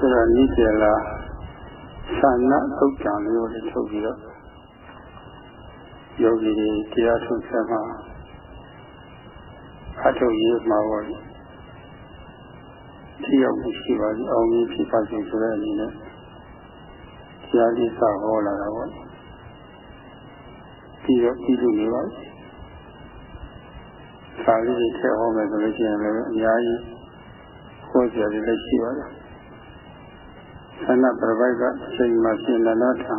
တရနိကျေလာသဏသုတ်ကြံမျိုးတွေထုတ်ပြီးတော့ယောဂီတွေတရားထုတ်ဆက်မှာအထုတ်ရေးမှာပေါ့ဒီရောက်ရှိပါပြီအောင်ကြီးဖြစ်ပါစေဆိုတဲ့အနေနဲ့တရားလေးစဟောလာတာပေါ့ဒီတော့ဒီလိုနေပါစာလေးတွေထည့်ဟောမယ်ဆိုလို့ရှိရင်လည်းအများကြီးဟောကြတယ်လည်းရှိပါတယ် ဆန္ဒပြပိုက်ကချိန်မှရှင်နန္ဒထံ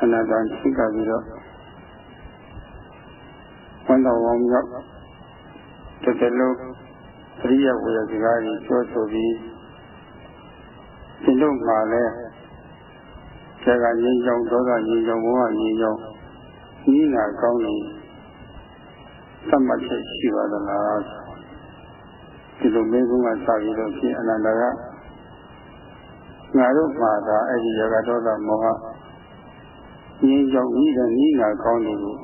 အနာတန်ရှိကပြီးတော့ဝန်တော်ဝေါမြောက်တစ်ကလုံးအရိယဝေယစကားကြီးပြောဆိုပြီးဒီလိုမှလည်းဆရာကငြိမ်းချောင်းဒေါသငြိမ်းချောင်းဘဝငြိမ်းချောင်းဤငါကောင်းနေသတ်မှတ်ချက်ရှိပါသလားဒီလိုမင်းကစပြီးတော့ဖြင့်အနန္တက ငါတို့မှာသာအဲ့ဒီယောဂဒေါသမောဟငြိမ်းချောင်းဤတဲ့ဤငါကောင်းနေကို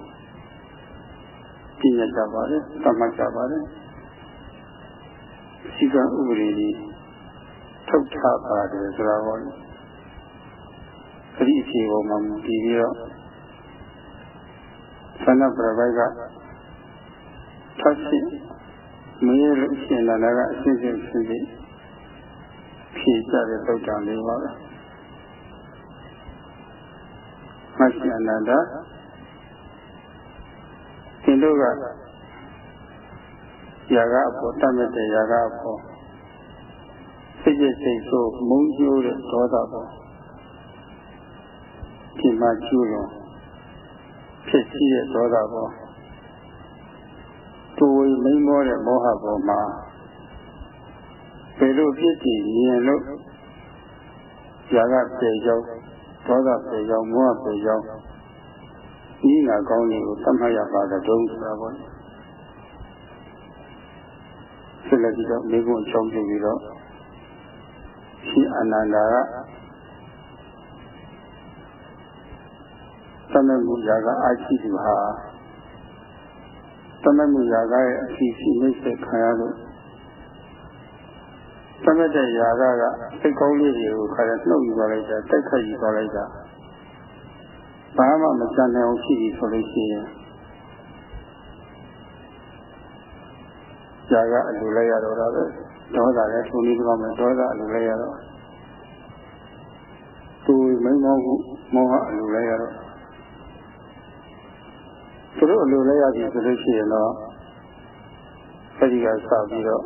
ပြည့်ရကြပါတယ်သတ်မှတ်ကြပါတယ်စီကံဥပဒေကြီးထုတ်ထားပါတယ်ဆိုတာပေါ့အဲ့ဒီအဖြေပေါ်မှာမူတည်ပြီးတော့သန္နပရပိုက်ကထပ်ရှိမရလို့ရှင်လာတာကအစစ်စစ်စစ်စစ် ဖြေကြတဲ့သုတ်တံလေးပါပဲမရှိအနန္တသင်တို့ကယာကအဖို့တတ်မဲ့တဲ့ယာကအဖို့စိတ်ကြစိတ်ဆိုမုန်းကျိုးတဲ့ဒေါသပေါ့ဒီမှာကျိုးတော့ဖြစ်ရှိတဲ့ဒေါသပေါ့သူဝိမိန်မောတဲ့မောဟပေါ်မှာ ဘယ်လိုဖြစ်ကြည်မြင်လို့ယာကပြေကြောင်းဒေါသပြေကြောင်းမောဟပြေကြောင်းဤငါကောင်းတွေကိုသတ်မှတ်ရပါတဲ့တုံးဆိုတာပေါ့ဆက်လက်ပြီးတော့မိကုံအကြောင်းပြုပြီးတော့ရှင်အနန္ဒာကသမမှုရာကအာရှိသူဟာသမမှုရာကရဲ့အစီအစီမိတ်ဆက်ခံရလို့ သမတဲ့ရာကကစိတ်ကောင်းလေးတွေကိုခါရနှုတ်ယူသွားလိုက်တာတိုက်ခတ်ယူသွားလိုက်တာဘာမှမကြံနိုင်အောင်ရှိပြီဆိုလို့ရှိရင်ຢာကအလိုလိုက်ရတော့တာပဲဒေါသလည်းထုံလေးကောင်းမယ်ဒေါသအလိုလိုက်ရတော့သူမိမောမှုမောဟအလိုလိုက်ရတော့သူတို့အလိုလိုက်ရပြီဆိုလို့ရှိရင်တော့အဲဒီကစပြီးတော့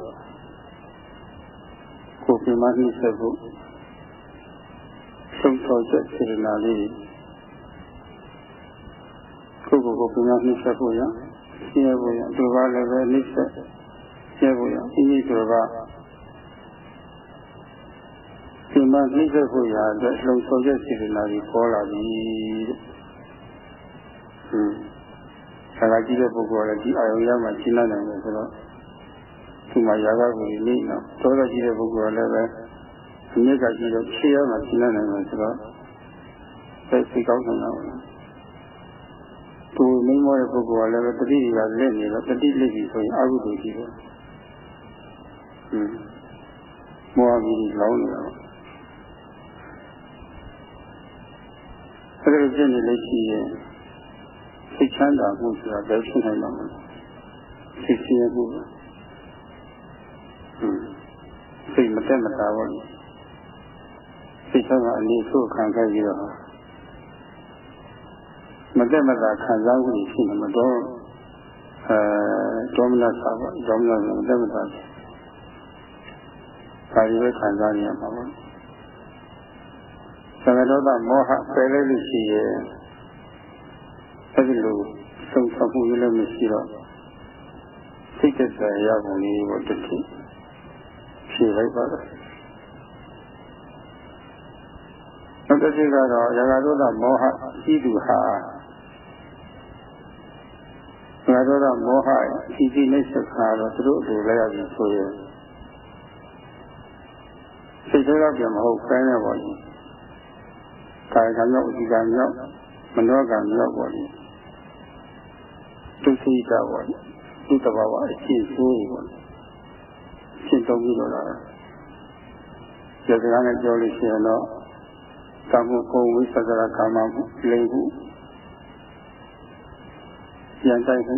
ကိုပြမနှိစက်ဖို့ဆုံးသောချက်စေတနာလေးကိုကိုကိုပြမနှိစက်ဖို့ရရှင်းရဖို့ရသူကလည်းပဲနှိစက်ရှင်းဖို့ရအင်းကြီးဆိုတော့ဒီမှာနှိစက်ဖို့ရအတွက်လုံဆောင်ချက်စေတနာတွေပေါ်လာပြီတဲ့ဟွန်းဆရာကြီးတဲ့ပုဂ္ဂိုလ်ကလည်းဒီအာယုံရမှရှင်းနိုင်တယ်ဆိုတော့ ဒီမှာရာဂကိုနေတော့သောတော်ကြီးတဲ့ပုဂ္ဂိုလ်ကလည်းပဲအမြက်ကကြီးတော့ဖြေရမှရှင်းနိုင်တယ်ဆိုတော့စိတ်စိတ်ကောင်းနေတာပါသူမိမောတဲ့ပုဂ္ဂိုလ်ကလည်းတတိကလက်နေတော့တတိလက်ပြီဆိုရင်အကုသိုလ်ကြီးပဲဟွန်းမောဟကြီးလောင်းနေတာပါအဲ့ဒါဖြစ်နေလို့ရှိရင်စိတ်ချမ်းသာမှုဆိုတာဘယ်ဖြစ်နိုင်မှာလဲစိတ်ဆင်းရဲမှုဟွန်း စိတ်မတက်မတာပါဘူးစိတ်ချမ်းသာအနေဆိုးခံခဲ့ပြီးတော့မတက်မတာခံစားမှုရှိနေမှာတော့အဲဒေါမနစာပေါ့ဒေါမနမတက်မတာပါဠိပဲခံစားနေရမှာပေါ့သံဃာတော်မောဟပယ်လိုက်လို့ရှိရဲ့အဲဒီလိုဆုံးဖြတ်မှုလည်းမရှိတော့စိတ်သက်သာရပုံလေးကိုတတိ ဖြေလိုက်ပါတော့နောက်တစ်ချက်ကတော့ရာဂဒေါသမောဟဤသူဟာရာဂဒေါသမောဟဤဒီနှိစ္စခါတော့သူတို့အတူလဲရပြီဆိုရင်စိတ်တွေကပြန်မဟုတ်ခိုင်းရပါဘူးကာယကံရောက်ဒီကံရောက်မနောကံရောက်ပါဘူးဒုစိတပါဘူးဒီတဘာဝအရှိဆိုးပေါ့ ရှင်းသုံးပြီးတော့လာဒီစကားနဲ့ပြောလို့ရှိရင်တော့သမှုကုံဝိသကရကာမမှုလိမ်မှုပြန်တိုက်မှု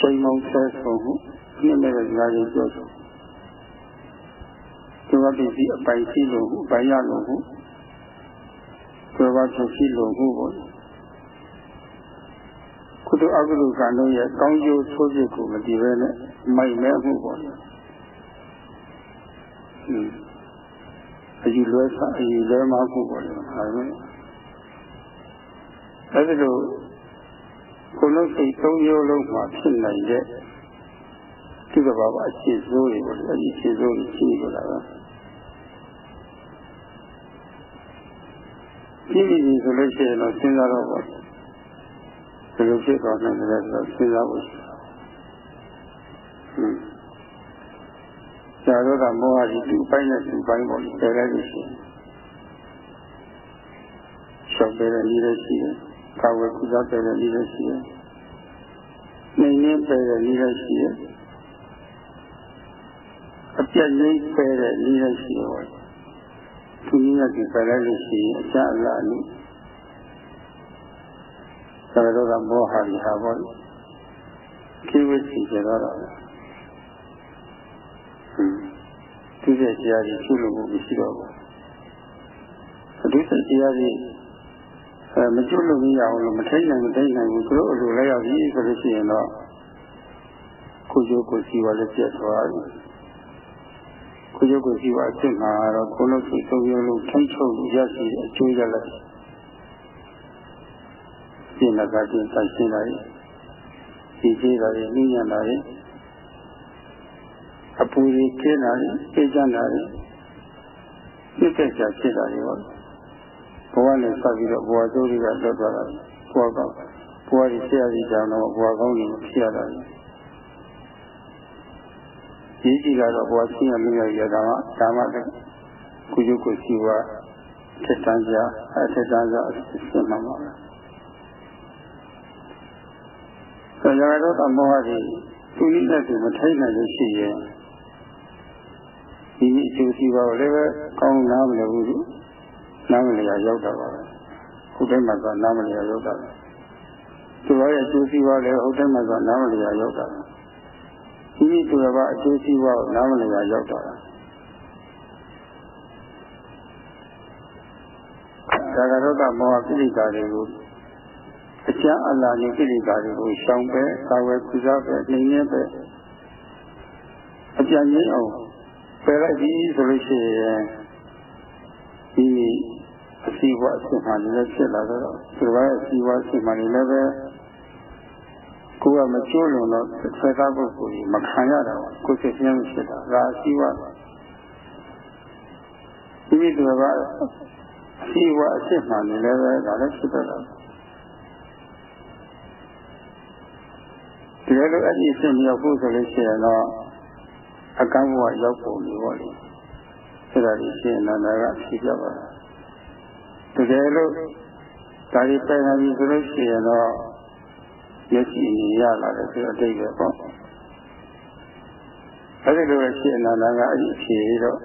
ချိန်မုံဆဲဆုံမှုဒီမဲ့တဲ့စကားတွေပြောဆိုဒီဝတိစီအပိုင်ရှိလို့မှုအပိုင်ရလို့မှုဒီဝတိရှိလို့မှုပေါ့ကုသိုလ်အကုသိုလ်ကံတို့ရဲ့ကောင်းကျိုးဆိုးပြစ်ကိုမတည်ဘဲနဲ့ မိုက်မဲမှုပေါ့လေဟင်းအယူလွဲဆအယူလွဲမမှုပေါ့လေဟာပဲအဲဒီလိုကိုယ်လုံးစိတ်သုံးမျိုးလုံးမှာဖြစ်နိုင်တဲ့ဒီကဘာဘာအရှိစိုးတွေပေါ့လေအရှိစိုးတွေရှိကြတာပဲဒီလိုဆိုလို့ရှိရင်တော့စဉ်းစားတော့ပေါ့ဘယ်လိုဖြစ်သွားနိုင်လဲဆိုတော့စဉ်းစားဖို့ ရှိတယ်။ဇာတော့ကမောဟကြီးသူ့ပိုင်းနဲ့သူ့ပိုင်းပေါ့လေပယ်လိုက်လို့ရှိရင်ရှောက်တဲ့နည်းလည်းရှိတယ်။ကာဝယ်ကုသတဲ့နည်းလည်းရှိတယ်။နေနေပယ်တဲ့နည်းလည်းရှိတယ်။အပြတ်ငိမ့်ပယ်တဲ့နည်းလည်းရှိတယ်။သူနည်းနဲ့ဒီပယ်လိုက်လို့ရှိရင်အချအလားအလို့ဆရာတော်ကမောဟရီဟာပေါ့ကိဝိစီကြတော့ တာဟွန်းသူရဲ့တရားကြီးရှုလို့မရှိတော့ဘူးအဒုစတရားကြီးအဲမကျွလို့မရအောင်လို့မထိနိုင်မထိနိုင်ဘူးသူတို့အလိုလိုက်ရပြီဆိုလို့ရှိရင်တော့ကိုကျိုးကိုစီဝါလည်းပြတ်သွားပြီကိုကျိုးကိုစီဝါအစ်စ်မှာတော့ကိုလို့စိတ်သုံးရလို့ထိတ်ထုတ်ရရှိတဲ့အကျိုးရလည်းပြင်လကတင်တိုက်ရှင်းလာရင်ဒီသေးတာရင်နှင်းညံလာရင် အပူကြီးကျင်းလာရင်ပြေးကြလာရင်ပြည့်တဲ့ချာဖြစ်လာရင်ပေါ့ဘဝနဲ့ဆက်ပြီးတော့ဘဝစိုးတွေကလွတ်သွားတာဘဝကောင်းဘဝကြီးဆရာကြီးကြောင့်တော့ဘဝကောင်းကြီးဖြစ်ရတာဒီကြီးကတော့ဘဝဆင်းရဲမရရတာကဓမ္မတဲ့ကုယုကိုရှိဝထက်တန်းကြအထက်တန်းကြအစစ်မှန်ပါပဲဆရာတော်ကမောဟကြီးသူနည်းနဲ့သူမထိုက်နိုင်လို့ရှိရင် ဒီအကျိုးစီးပွားကိုလည်းပဲကောင်းနားမလည်ဘူးနားမလည်ရရောက်တာပါပဲဟုတ်တယ်မှာကနားမလည်ရရောက်တာပဲသူရဲ့အကျိုးစီးပွားလည်းဟုတ်တယ်မှာကနားမလည်ရရောက်တာပဲဒီနည်းသူကအကျိုးစီးပွားကိုနားမလည်ရရောက်တာဒါကတော့ကမောဟပိဋကတွေကိုအကျမ်းအလာနဲ့ကိလေသာတွေကိုရှောင်ပဲကာဝယ်ကုစားပဲနေနေပဲအပြန်ရင်းအောင်ပ ယ်လိုက်ပြီဆိုလို့ရှိရင်ဒီအစီဝအစစ်မှန်လည်းဖြစ်လာတော့ဒီဘက်အစီဝအစစ်မှန်လည်းပဲကိုယ်ကမချိုးလုံးတော့ဆက်သားပုဂ္ဂိုလ်ကြီးမခံရတော့ကိုယ်စိတ်ဆင်းရဲဖြစ်တာဒါအစီဝဒီလိုကအစီဝအစစ်မှန်လည်းပဲဒါလည်းဖြစ်တော့တကယ်လို့အဲ့ဒီအစ်မြောက်ဖို့ဆိုလို့ရှိရင်တော့ အကန့်ဘဝရောက်ပုံလို့ပေါ့လေအဲ့ဒါကြီးရှင်နန္ဒာကဖြေပြပါတာတကယ်လို့ဒါကြီးပိုင်နေပြီဆိုလို့ရှိရင်တော့မျက်စိမြင်ရလာတယ်ဆိုအတိတ်ပဲပေါ့အဲ့ဒီလိုရှင်နန္ဒာကအဲ့ဒီဖြေတော့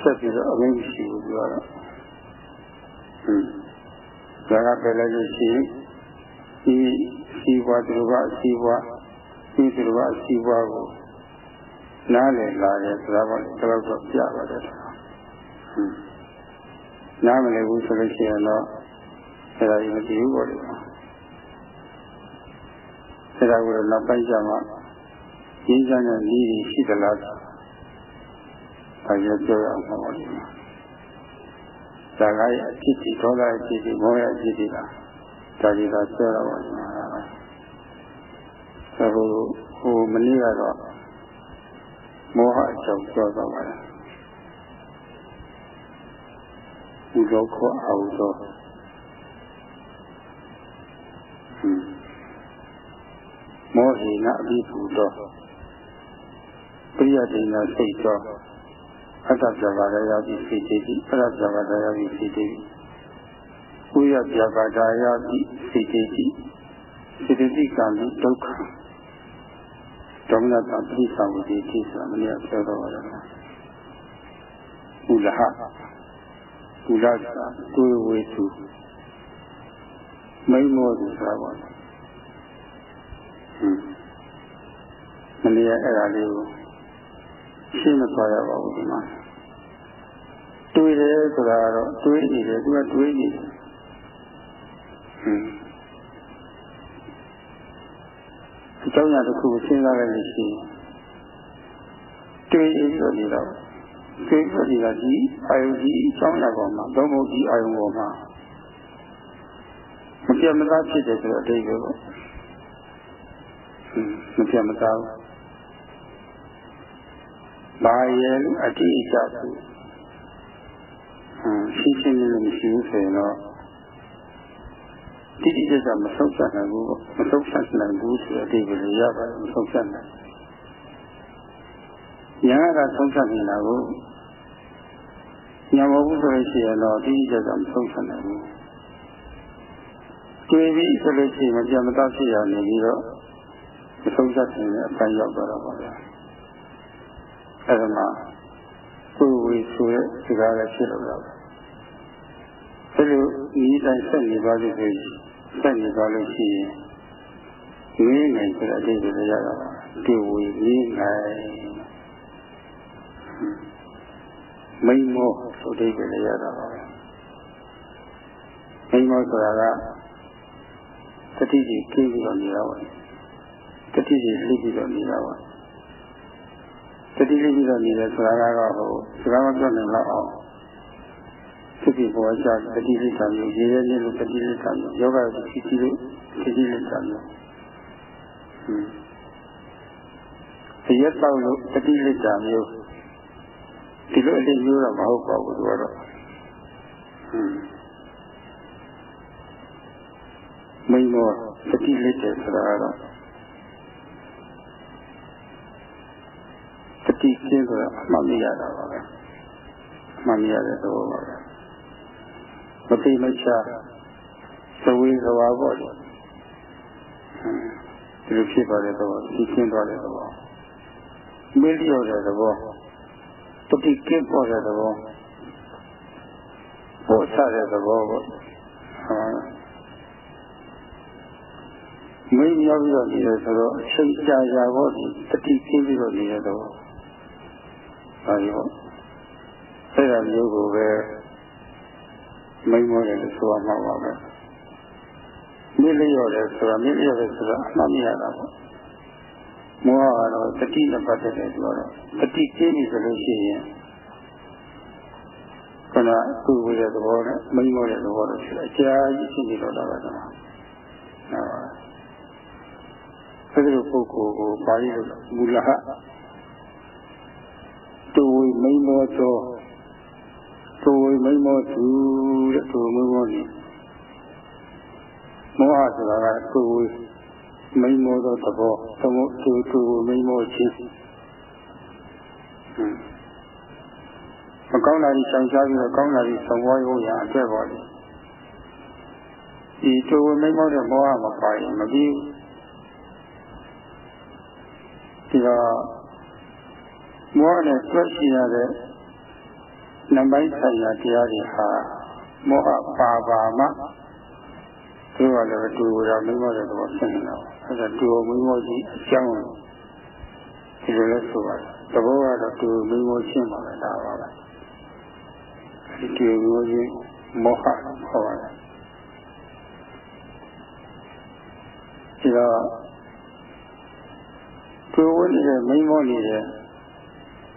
ဆက်ပြီးတော့အမင်းရှိဘူးပြောတော့ဟွန်းဒါကပဲလည်းရှိရင်ဒီစီးပွားသူတို့ကအစီးပွား ဒီသူတို့ကအစီးပွားကိုနားလည်လာတယ်ဆိုတော့တော့တော့ပြပါတယ်နားမလည်ဘူးဆိုလို့ရှိရင်တော့အဲ့ဒါကြီးမကြည့်ဘူးပေါ့လေအဲ့ဒါကိုနောက်ပိုင်းကျမှရင်းချမ်းတဲ့နည်းရှိသလားဒါရပြောရအောင်ပါလေဒါကရဲ့အဖြစ်ဒီဒေါသရဲ့အဖြစ်ဒီမောဟရဲ့အဖြစ်ဒီလားဒါကြီးသာဆွဲတော့ပါဘူး ဟိုဟိုမနေ့ကတော့မောဟအကြောင်းပြောတော့ပါတယ်ဒီလောကအောင်တော့မောဟိနအဘိဓုတော့ပရိယတိနာစိတ်တော့အတ္တဇဘာရယတိစိတ်တိအရဇဘာရယတိစိတ်တိကိုရပြပါဒာယတိစိတ်တိစိတ္တိကံဒုက္ခ ဒေါမနတပိသဝတိတိဆိုတာမနေ့ပြောတော့ပါတယ်ကုလဟကုလသာတွေးဝေသူမိမောသူဆိုတာပါဟွန်းမနေ့အဲ့ဒါလေးကိုရှင်းမသွားရပါဘူးဒီမှာတွေးတယ်ဆိုတာကတော့တွေးနေတယ်သူကတွေးနေတယ်ဟွန်းအ ကြောင်းအရာတစ်ခုကိုစဉ်းစားလိုက်လို့ရှိရင်တွေးပြီးတော့နေတော့တွေးပြီးတော့နေတာဒီအာယုဒီအကြောင်းအရာပေါ်မှာသုံးဖို့ဒီအာယုပေါ်မှာမပြတ်မသားဖြစ်တယ်ဆိုတော့အတိတ်ပဲပေါ့မပြတ်မသားဘူးဘာရဲ့လို့အတိအကျဆိုရှင်းရှင်းလင်းလင်းမရှိဘူးဆိုရင်တော့ တိတိကျကျမဆုံးဖြတ်နိုင်ဘူးမဆုံးဖြတ်နိုင်ဘူးဆိုတဲ့အတိတ်ကိုရပါတယ်မဆုံးဖြတ်နိုင်ညာကဆုံးဖြတ်နေတာကိုညာမဟုတ်ဘူးဆိုလို့ရှိရင်တော့တိတိကျကျမဆုံးဖြတ်နိုင်ဘူးတွေ့ပြီဆိုလို့ရှိရင်မပြတ်မသားဖြစ်ရနေပြီးတော့မဆုံးဖြတ်နိုင်တဲ့အပိုင်းရောက်သွားတော့ပါဗျာအဲ့ဒါမှကိုယ်ဝေဆိုတဲ့စကားလည်းဖြစ်လို့တော့အဲ့လိုဒီတိုင်းဆက်နေပါလို့ဆိုရင် ဆက်နေပါလို့ရှိရင်ငေးနိုင်ဆိုတဲ့အတိတ်ကိုရတာပါဒီဝေငေးနိုင်မိမောဆိုတဲ့အတိတ်ကိုရတာပါမိမောဆိုတာကတတိကြီးကျင်းပြီးတော့နေတာပါတတိကြီးလိပြီးတော့နေတာပါတတိလိပြီးတော့နေတယ်ဆိုတာကတော့ဟိုစကားမပြောနိုင်တော့အောင် စိတ်ကြီးပေါ်ကြတတိလိတာမျိုးရေရဲလေးလို့တတိလိတာမျိုးယောဂတိတိလို့တတိလိတာမျိုးဟွန်းဒီရက်တော့လို့တတိလိတာမျိုးဒီလိုအလေးမျိုးတော့မဟုတ်ပါဘူးသူကတော့ဟွန်းမိမောတတိလိတဲ့ဆိုတာကတော့တတိကျင်းဆိုတာအမှတ်မရတာပါပဲအမှတ်မရတဲ့သဘောပါပဲ မသိမချသဝေသဝါပေါ့လေဒီလိုဖြစ်သွားတဲ့သဘောသိချင်းသွားတဲ့သဘောမေ့လျော့တဲ့သဘောတတိကင်းပေါ်တဲ့သဘောပို့ချတဲ့သဘောပေါ့မင်းရောက်ပြီးတော့နေတယ်ဆိုတော့အချိန်ကြာကြာပေါ့ဒီတတိကင်းပြီးတော့နေတဲ့သဘောပါပြီပေါ့အဲ့ဒါမျိုးကိုပဲ မိမောတယ်လို့ဆိုရမှာပါပဲမိလျော်တယ်ဆိုတာမိလျော်တယ်ဆိုတာအမှတ်မရတာပေါ့မောဟကတော့တတိနဲ့ပတ်သက်တယ်ဆိုတော့တတိကျင်းပြီဆိုလို့ရှိရင်ခဏသူ့ဝေတဲ့သဘောနဲ့မိမောတဲ့သဘောတော့ရှိတယ်အကြာကြီးရှိနေတော့တာပဲကွာဟုတ်အဲဒီလိုပုဂ္ဂိုလ်ကိုပါဠိလိုမူလဟတူဝိမိမောသော တူဝိမိမောသူတဲ့တူမိမောနေမောဟဆိုတာကတူဝိမိမောသောသဘောသမုတူတူမိမောခြင်းမကောင်းတာကြီးဆောင်ရှားပြီးတော့ကောင်းတာကြီးဆောင်ဝါးရုံရအတွက်ပါလေဒီတူဝိမိမောတဲ့မောဟမပါရင်မပြီးဒီတော့မောဟနဲ့တွဲရှိရတဲ့ နံပါတ်ဆိုင်ရာတရားတွေဟာမောဟပါပါမှသူကလည်းတူရမိမောတဲ့တော့ဖြစ်နေတာအဲဒါတူမိမောကြီးအကြောင်းဒီလိုလဲဆိုပါတယ်သဘောကတော့တူမိမောရှင်းပါပဲဒါပါပဲဒီတူမိမောကြီးမောဟခေါ်ပါတယ်ဒီတော့တူဝင်းနေတဲ့မိမောနေတဲ့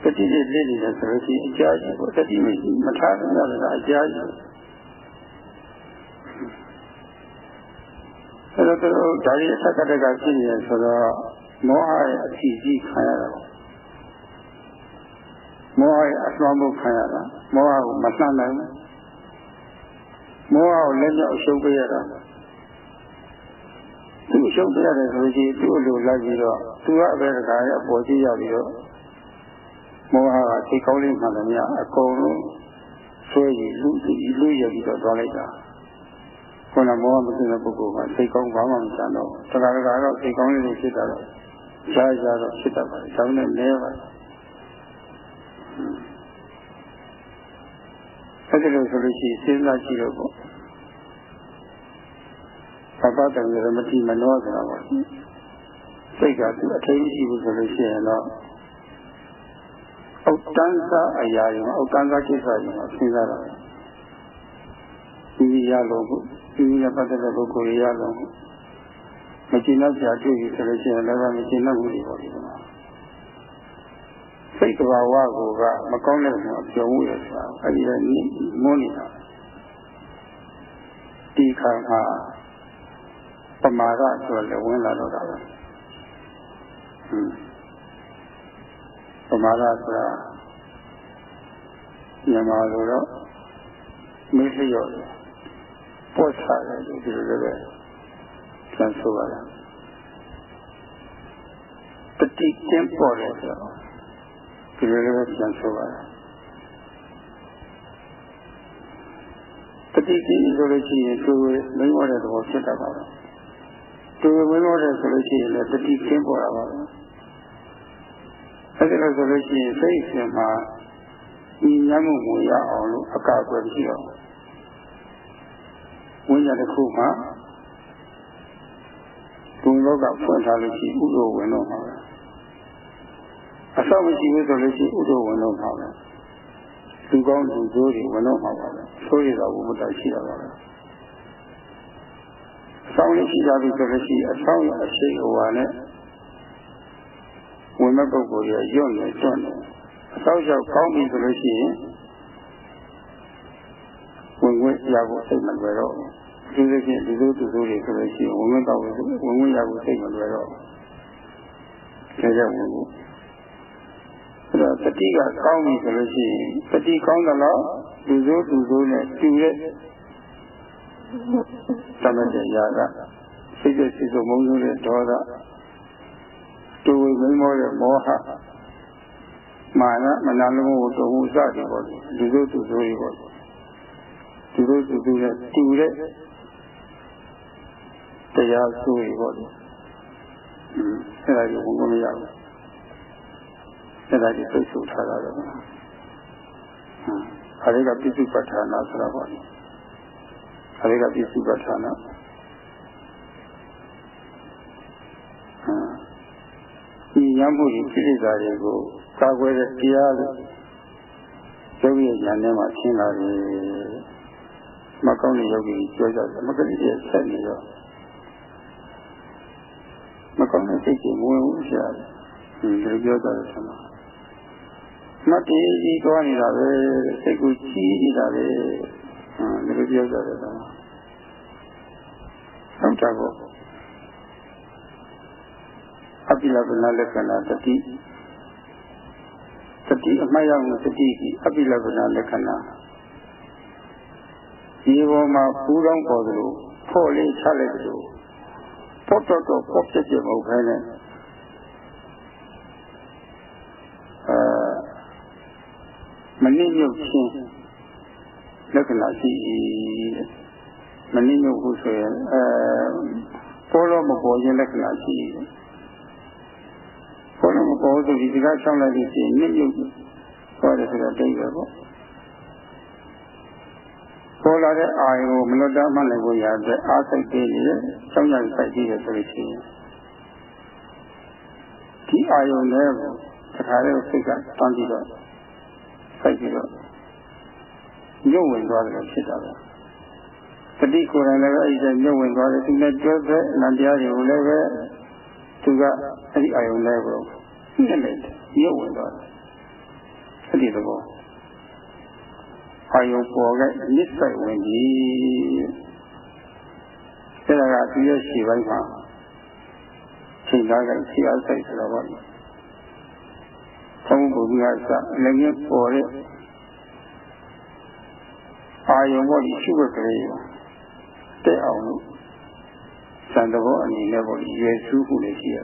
တတိနဲ့လက်နေတယ်ဆိုလို့ရှိရင်အကြာကြီးကိုတတိမရှိမထားရတာအကြာကြီးအဲတော့တို့ဒါရီအသက်ကတကဖြစ်နေရဆိုတော့မောဟရဲ့အစီအစီခံရတာမောဟရဲ့အသွမ်းမှုခံရတာမောဟကိုမနှံ့နိုင်ဘူးမောဟကိုလက်ကြောက်ရှုပ်ပေးရတာသူရှုပ်ပေးရတယ်ဆိုရင်သူ့လိုလိုက်ပြီးတော့သူကအဘယ်တကာရဲ့အပေါ်ကြီးရပြီးတော့ မောဟကစိတ်ကောင်းလေးမှန်တယ်များအကုန်လုံးဆွဲရည်လူလူရပြီးတော့သွားလိုက်တာခုနမောဟမသိတဲ့ပုဂ္ဂိုလ်ကစိတ်ကောင်းဘာမှမစံတော့တခါတခါတော့စိတ်ကောင်းလေးတွေဖြစ်တာတော့ရှားရှားတော့ဖြစ်တတ်ပါတယ်ဒါနဲ့လဲပါတယ်အဲ့ဒါလို့ဆိုလို့ရှိရင်စဉ်းစားကြည့်တော့ပေါ့သဘာဝတည်းရမတိမနောဆိုတာပေါ့စိတ်ကသူအထိတ်ရှိဘူးဆိုလို့ရှိရင်တော့ အောက်တန်းစားအရာတွေမှာအောက်တန်းစားကိစ္စတွေမှာစဉ်းစားတာဒီရလို့ဒီနဲ့ပတ်သက်တဲ့ပုဂ္ဂိုလ်ရလို့မကျင်တော့ကြာတွေ့ပြီဆိုလို့ရှိရင်လည်းမကျင်တော့ဘူးဒီပေါ်ဒီမှာစိတ်တဘာဝကိုကမကောင်းတဲ့ဆိုအပြုံးရဆိုတာအဲဒီလည်းမွန်းနေတာဒီခါမှာပမာဒဆိုလည်းဝင်လာတော့တာပဲ ပမာဒဆိုတာမြန်မာလိုတော့မေ့လျော့တယ်ပို့စားတယ်ဒီလိုလည်းပဲပြန်ဆိုပါလားတတိကျင်းပေါ်တယ်ဆိုတော့ဒီလိုလည်းပဲပြန်ဆိုပါလားတတိကျင်းဆိုလို့ရှိရင်သူမိမ့်ဝတဲ့သဘောဖြစ်တတ်ပါတော့သူမိမ့်ဝတဲ့ဆိုလို့ရှိရင်လည်းတတိကျင်းပေါ်တာပါပဲ အဲ့ဒါလို့ဆိုလို့ရှိရင်စိတ်အစဉ်မှာဒီညမှုကိုရအောင်လို့အကာအကွယ်ရှိတော့ဝိညာဉ်တစ်ခုမှာဘုံလောကဖွင့်ထားလို့ရှိဥဒ္ဓဝင်တော့မှာပဲအဆောက်မရှိဘူးဆိုလို့ရှိဥဒ္ဓဝင်တော့မှာပဲလူကောင်းလူဆိုးတွေဝင်တော့မှာပါပဲဆိုးရတာဘုမတရှိတာပါပဲအဆောင်လေးရှိကြပြီဆိုလို့ရှိအဆောင်ရဲ့အရှိဟိုဟာနဲ့ ဝင်မဲ့ပုဂ္ဂိုလ်ရဲ့ညွန့်နေကျွန့်နေအဆောက်အအုံကောင်းပြီဆိုလို့ရှိရင်ဝင်ဝင်ရဖို့စိတ်မလွယ်တော့ဘူးဒီလိုချင်းဒီလိုသူတို့တွေဆိုလို့ရှိရင်ဝင်ဝင်တော့ဝင်ဝင်ရဖို့စိတ်မလွယ်တော့ဘူးဒါကြောင့်ဝင်ဖို့အဲ့တော့တတိကကောင်းပြီဆိုလို့ရှိရင်တတိကောင်းသလားသူတို့သူတို့နဲ့တူရဲ့သမထရာကစိတ်စိတ်ဆိုမုန်းလို့တဲ့ဒေါသ တူဝိမမောတဲ့မောဟမာနမနာလိုမှုတို့ဟူစတယ်ပေါ့ဒီလိုသူတို့တွေပေါ့သူတို့သူတို့နဲ့တူတဲ့တရားဆိုရပေါ့လေအဲ့ဒါကိုဘုံမရဘူးအဲ့ဒါကြီးသိဆိုထားတာတော့ဟမ်အဲဒီကပြစ္စုပ္ပထာနာဆိုတာပေါ့လေအဲဒီကပြစ္စုပ္ပထာနာဟမ် ဒီရမှုကြီးပြိဿာတွေကိုကာကွယ်တဲ့တရားလို့ယောဂီဉာဏ်ထဲမှာရှင်းလာတယ်မကောင်းတဲ့ယောဂီပြောကြတယ်မကလေးရဲ့ဆက်နေတော့မကောင်းတဲ့စိတ်ကြီးမဝင်ဘူးဆရာဒီလိုပြောကြတယ်ဆရာမတည်ကြီးသွားနေတာပဲစိတ်ကိုကြီးနေတာပဲဒီလိုပြောကြတယ်ဆရာဟုတ်တာပေါ့ အပိလကနာလက္ခဏာတတိတတိအမှတ်ရမှုတတိကြီးအပိလကနာလက္ခဏာဒီပေါ်မှာပူလောင်းပေါ်သလိုဖော့လေးချလိုက်သလိုပေါ့တော့တော့ပေါ့ပြပြမဟုတ်ခဲနဲ့အဲမနစ်မြုပ်ခြင်းလက္ခဏာရှိတဲ့မနစ်မြုပ်ဘူးဆိုရင်အဲပေါ်တော့မပေါ်ခြင်းလက္ခဏာရှိတယ် ပေါ်တော့မပေါ်ဆိုဒီစကားချောင်းလိုက်လို့ရှိရင်နစ်မြုပ်သွားတယ်ဆိုတော့တိတ်ပဲပေါ့ပေါ်လာတဲ့အာယုကိုမလွတ်တမ်းမှနိုင်ဖို့ရတဲ့အားစိတ်တွေနဲ့ကြောင်းရစိုက်ပြီးရဆိုလို့ရှိရင်ဒီအာယုနဲ့တခါလေးစိတ်ကတန်းပြီးတော့စိုက်ပြီးတော့ညှို့ဝင်သွားတယ်ဖြစ်တာပဲတတိကိုယ်တိုင်လည်းအဲ့ဒီညှို့ဝင်သွားတယ်သူနဲ့တွဲပဲနန္တရားတွေကိုလည်းပဲသူကအဲ့ဒီအာယုနဲ့ကို ညှိနေတယ်ညှို့ဝင်သွားတယ်အဲ့ဒီသဘောအာယုပေါ်ကနစ်ဆိုင်ဝင်ကြီးအဲ့ဒါကသူရဲ့ခြေပိုင်းမှာချိန်သားကခြေအားဆိုင်ဆိုတော့ဘာလဲဘုံဘုရားစလည်းငယ်ပေါ်တဲ့အာယုံပေါ်ဒီရှုပ်ကလေးတက်အောင်လို့စံတော်အနေနဲ့ပေါ့ရွယ်စုမှုလေးရှိရ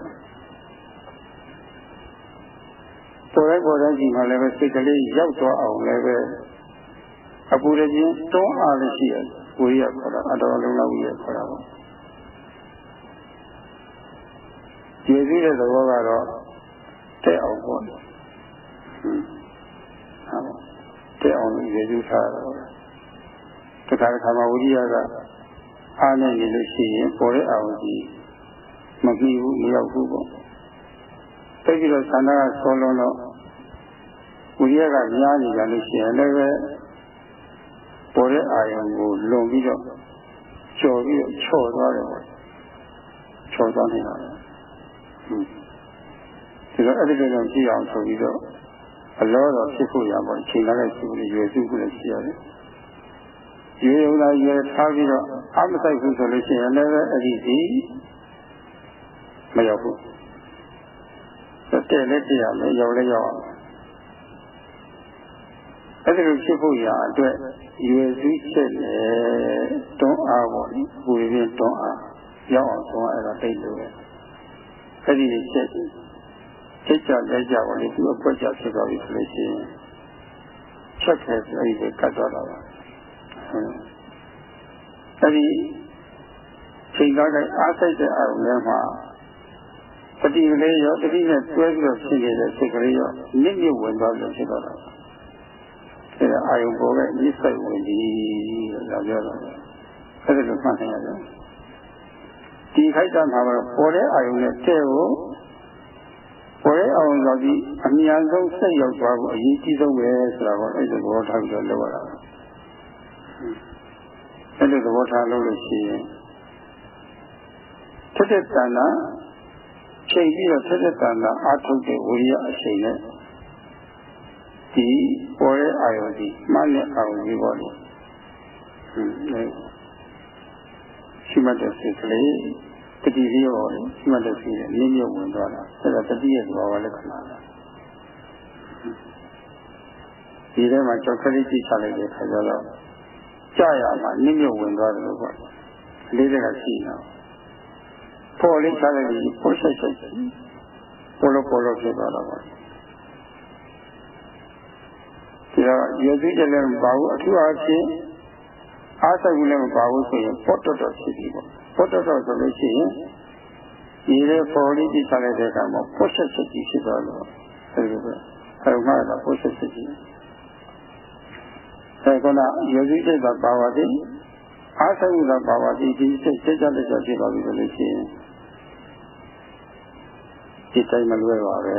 တယ်ပေါ်တဲ့ပေါ်တဲ့ချိန်မှာလည်းပဲစိတ်ကလေးရောက်သွားအောင်လည်းပဲအပူရခြင်းတွန်းအားလည်းရှိရဝိရိယခေါ်တာအတော်လုံးလောက်ဝိရိယခေါ်တာပေါ့ရွေစည်းတဲ့သဘောကတော့တဲ့အောင်ပေါ့ဟွန်းတဲ့အောင်ရွေစည်းထားတော့တခါတခါမှဝိရိယကအားနေနေလို့ရှိရင်ပေါ်တဲ့အာရုံကြီးမကြည့်ဘူးမရောက်ဘူးပေါ့သိပြီးတော့သန္တာကဆောလုံးတော့ ဝိရိယကများနေကြလို့ရှိရင်လည်းပဲပေါ်တဲ့အာရုံကိုလွန်ပြီးတော့ကျော်ပြီးတော့ချော်သွားတယ်ပေါ့ချော်သွားနေတာပဲဒီတော့အဲ့ဒီလိုကြည့်အောင်ဆိုပြီးတော့အလောတော်ဖြစ်ဖို့ရပေါ့ချိန်လာတဲ့စုလေးရွယ်စုလေးရှိရတယ်ရွယ်ုံသာရွယ်ထားပြီးတော့အမဆိုင်ဘူးဆိုလို့ရှိရင်လည်းအဲ့ဒီစီမရောက်ဘူးတဲ့လက်တရမယ်ရောက်လည်းရောက်အောင် အဲ့ဒီလိုဖြစ်ဖို့ရအတွက်ရွယ်စုချက်နဲ့တွန်းအားပေါ့လေပူရင်းတွန်းအားရောက်အောင်တွန်းအဲ့ဒါတိတ်လို့အဲ့ဒီချက်ချက်ကြလက်ကြပါလေသူအပွက်ကြဖြစ်သွားပြီဆိုလို့ရှိရင်ချက်ခဲဆိုအဲ့ဒီကတ်သွားတာပါအဲ့ဒီချိန်ကားတိုင်းအားစိတ်တဲ့အာရုံထဲမှာတတိကလေးရောတတိနဲ့တွဲပြီးတော့ဖြစ်နေတဲ့စိတ်ကလေးရောနစ်နစ်ဝင်သွားလို့ဖြစ်သွားတာ အဲဒါအာယုံပေါ်ကနိစ္စဝင်ပြီလို့ပြောတာအဲ့ဒါလိုမှတ်နိုင်ရတယ်ဒီခိုက်တာမှာပေါ်တဲ့အာယုံနဲ့တဲ့ကိုပေါ်တဲ့အာယုံဆိုပြီးအမြန်ဆုံးစိတ်ရောက်သွားဖို့အရေးကြီးဆုံးပဲဆိုတာကိုအဲ့ဒါသဘောထားပြီးတော့လုပ်ရတာအဲ့ဒီသဘောထားလုပ်လို့ရှိရင်ထက်တဲ့တဏ္ဍာချိန်ပြီးတော့ဆက်ဆက်တန်တာအာထုတ်တဲ့ဝိရိယအချိန်နဲ့ ဒီပေါ်တဲ့အာယုံဒီမှတ်တဲ့အာယုံဒီပေါ်လို့ရှိမှတ်တဲ့စိတ်ကလေးတတိလေးပေါ်လို့ရှိမှတ်တဲ့စိတ်နဲ့နင်းမြုပ်ဝင်သွားတာအဲဒါတတိရဲ့သဘောလက္ခဏာလားဒီထဲမှာကြောက်ကလေးကြည့်ချလိုက်တဲ့ခါကျတော့ကြာရမှာနင်းမြုပ်ဝင်သွားတယ်လို့ပေါ့လေးတွေကရှိနေတာပေါ်လေးစားလိုက်ပြီးပေါ်ဆက်ဆက်ပေါ်လို့ပေါ်လို့ဖြစ်သွားတော့ပါ ဒီတော့ရည်စည်းတယ်လည်းမပါဘူးအထူးအားဖြင့်အားဆိုင်ဘူးလည်းမပါဘူးဆိုရင်ပေါ်တော်တော်ဖြစ်ပြီပေါ့ပေါ်တော်တော်ဆိုလို့ရှိရင်ဒီလေပေါ်လေးကြည့်စားလိုက်တဲ့အခါမှာပေါ်ဆက်ဆက်ကြီးဖြစ်သွားတော့အဲဒီလိုပဲအဲဒါမှတော့ပေါ်ဆက်ဆက်ကြီးအဲကောရည်စည်းတဲ့ပါပါသည်အားဆိုင်မှုသာပါပါသည်ဒီစိတ်စိတ်ကြလက်ကြဖြစ်သွားပြီဆိုလို့ရှိရင်ဒီတိုင်းမလွဲပါပဲ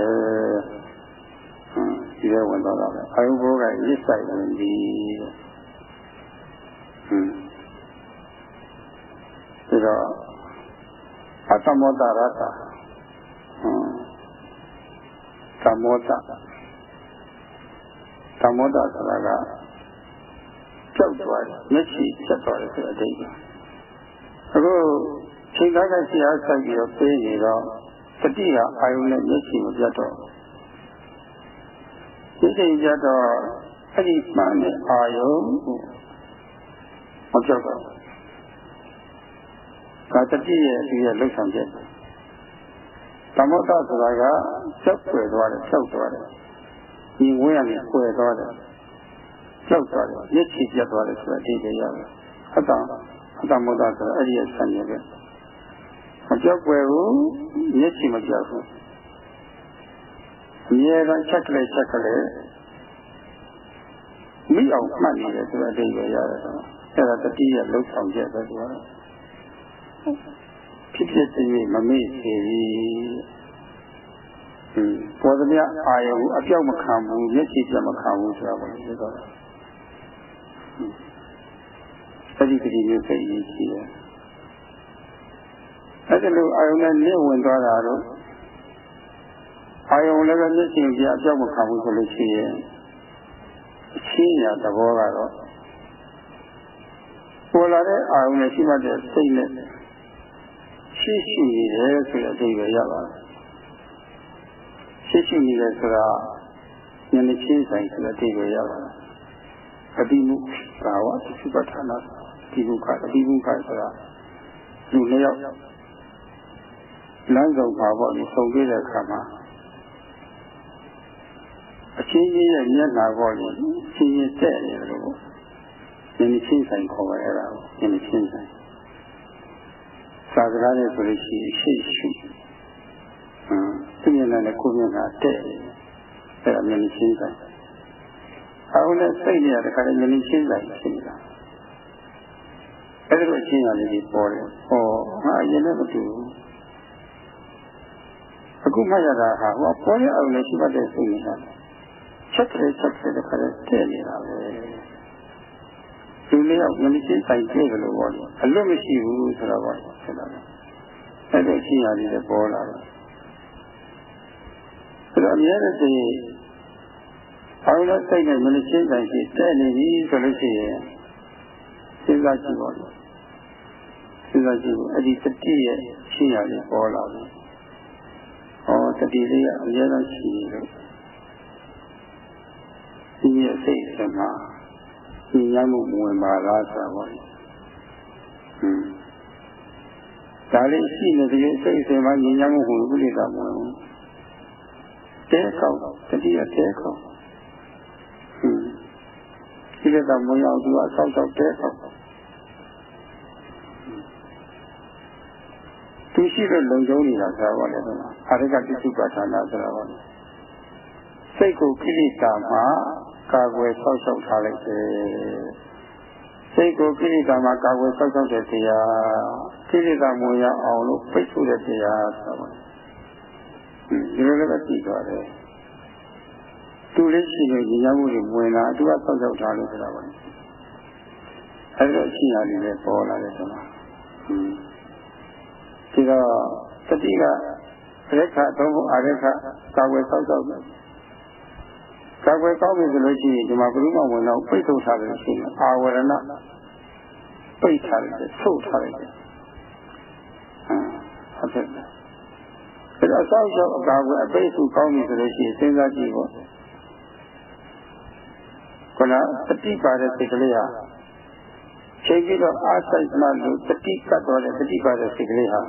ဒီထဲဝင်တော့တာပဲအာယုဘောကရစ်ဆိုင်ဝင်ပြီဟွန်းဒါတော့အတမောတရတာဟွန်းသမောတသမောတဆိုတာကကြောက်သွားတယ်မျက်စိချက်သွားတယ်ဆိုတဲ့အတိတ်အခုချိန်သားကရှိအားဆိုင်ပြီးတော့ပေးနေတော့တတိကအာယုနဲ့မျက်စိမပြတ်တော့ ဒီချိန်ကျတော့အဲ့ဒီမှန်တဲ့အာယုမပြောက်တော့ကာတတိရဲ့ဒီရဲ့လှုပ်ဆောင်ချက်သမုဒ္ဒဆိုတာကကြောက်ွယ်သွားတယ်ကြောက်သွားတယ်ဒီဝင်းရနေွယ်သွားတယ်ကြောက်သွားတယ်မျက်စိပြတ်သွားတယ်ဆိုတဲ့အဓိပ္ပာယ်ရတယ်အတ္တအတ္တမုဒ္ဒဆိုတာအဲ့ဒီရဲ့ဆံရပဲမကြောက်ွယ်ဘူးမျက်စိမပြောက်ဘူးအ မြဲတမ်းချက်ကလေးချက်ကလေးမိအောင်မှတ်နေတယ်ဆိုတဲ့အဓိပ္ပာယ်ရတယ်အဲ့ဒါတတိယလှုပ်ဆောင်ချက်ပဲဆိုတော့ဖြစ်ဖြစ်တည်းမမေ့စေဘူးပေါ်သမျှအာယုံအပြောက်မခံဘူးမျက်စိပြမခံဘူးဆိုတာပေါ့လေဆိုတော့အဲ့ဒီကတိမျိုးစိတ်ကြီးရှိတယ်အဲ့ဒါလိုအာယုံနဲ့နေဝင်သွားတာတော့ အာယုံလည်းပဲမျက်စိပြအပြောက်မခံဘူးဆိုလို့ရှိရင်အချင်းညာသဘောကတော့ပေါ်လာတဲ့အာယုံနဲ့ရှိမှတဲ့စိတ်နဲ့ရှိရှိနေတယ်ဆိုတဲ့အဓိပ္ပာယ်ရပါတယ်ရှိရှိနေတယ်ဆိုတာဉာဏ်ချင်းဆိုင်ဆိုတဲ့အဓိပ္ပာယ်ရပါတယ်အတိမုကာဝသစ္စာဌာနဒီမုခအတိမုခဆိုတာလူနှစ်ယောက်လမ်းဆောင်ပါပေါ့ဒီဆုံခဲ့တဲ့အခါမှာ အချင်းကြီးရဲ့မျက်နှာပေါ့လေချင်းချင်းတဲ့နေတယ်လို့ဉာဏ်ချင်းဆိုင်ခေါ်ရတာကိုဉာဏ်ချင်းဆိုင်သာသနာနဲ့ဆိုလို့ရှိရင်ရှေ့ရှုမျက်နှာနဲ့ကိုယ်မျက်နှာတဲ့အဲ့ဒါမျက်နှာချင်းဆိုင်အောင်နဲ့စိတ်နဲ့တခါတည်းမျက်နှာချင်းဆိုင်ဖြစ်နေတာအဲ့ဒါလိုအချင်းရလေးကြီးပေါ်တယ်ဟောငါအရင်နဲ့မတူဘူးအခုမှရတာဟာဟောပေါ်ရအောင်လည်းရှိမှတ်တဲ့စိတ်နေတာ ချက်တယ်ချက်တယ်တခါတည်းတဲ့နေတာပဲလူလေးယောက်မျက်နှာချင်းဆိုင်ကျဲတယ်လို့ပြောတယ်အလွတ်မရှိဘူးဆိုတော့ပေါ့ဆက်တာအဲ့ဒါချင်းရလေးလည်းပေါ်လာတယ်အဲ့တော့အများနဲ့သိအောင်လို့စိတ်နဲ့မနှရှင်းဆိုင်ရှိတဲ့နေပြီဆိုလို့ရှိရင်စဉ်းစားကြည့်ပါလို့စဉ်းစားကြည့်ဖို့အဲ့ဒီတတိရဲ့ချင်းရလေးပေါ်လာတယ်ဟောတတိလေးကအများဆုံးရှိနေလို့ ဒီရဲ့စိတ်ကမှညီညာမှုဝင်ပါလားဆိုတာပေါ့ဟွန်းဒါလေးရှိနေတဲ့စိတ်အစဉ်မှာညီညာမှုဝင်ဥပ္ပဒါမဝင်ဘူးတဲခေါက်တတိယတဲခေါက်ဟွန်းဒီကတမရောက်သူအဆောက်အအုံတဲခေါက်သူရှိတဲ့လုံခြုံနေတာဆိုတာပါလေတော့အာရိကတိစုပဋ္ဌာနာဆိုတာပါစိတ်ကိုကိလေသာမှာ ကာကွယ်ဆောက်ရှောက်ထားလိုက်တယ်စိတ်ကိုကိလေသာမှာကာကွယ်ဆောက်ရှောက်တဲ့တရားကိလေသာမဝင်ရအောင်လို့ပိတ်ဆို့တဲ့တရားဆိုတာပါဒီလိုလည်းသိသွားတယ်သူလေးရှိနေညီညာမှုတွေဝင်လာသူကဆောက်ရှောက်ထားလို့ဆိုတာပါအဲ့ဒါအချင်းအရာတွေလည်းပေါ်လာတယ်ဆိုတာဒီတော့တတိကရက်ခသုံးဖို့အရက်ခကာဝယ်ဆောက်ရှောက်တယ် ကာကွယ်ကောင်းပြီဆိုလို့ရှိရင်ဒီမှာဘုရုမဝင်တော့ပိတ်ထုတ်ထားတယ်ရှိရင်အာဝရဏပိတ်ထားတယ်ထုတ်ထားတယ်ဟုတ်တယ်အဲ့တော့ဆောက်ရှောက်အကာအကွယ်အပိတ်စုကောင်းပြီဆိုလို့ရှိရင်စဉ်းစားကြည့်ပေါ့ခဏတတိပါတဲ့စိတ်ကလေးဟာချိန်ပြီးတော့အားဆိုင်မှလို့တတိကတ်တော်တဲ့တတိပါတဲ့စိတ်ကလေးဟာ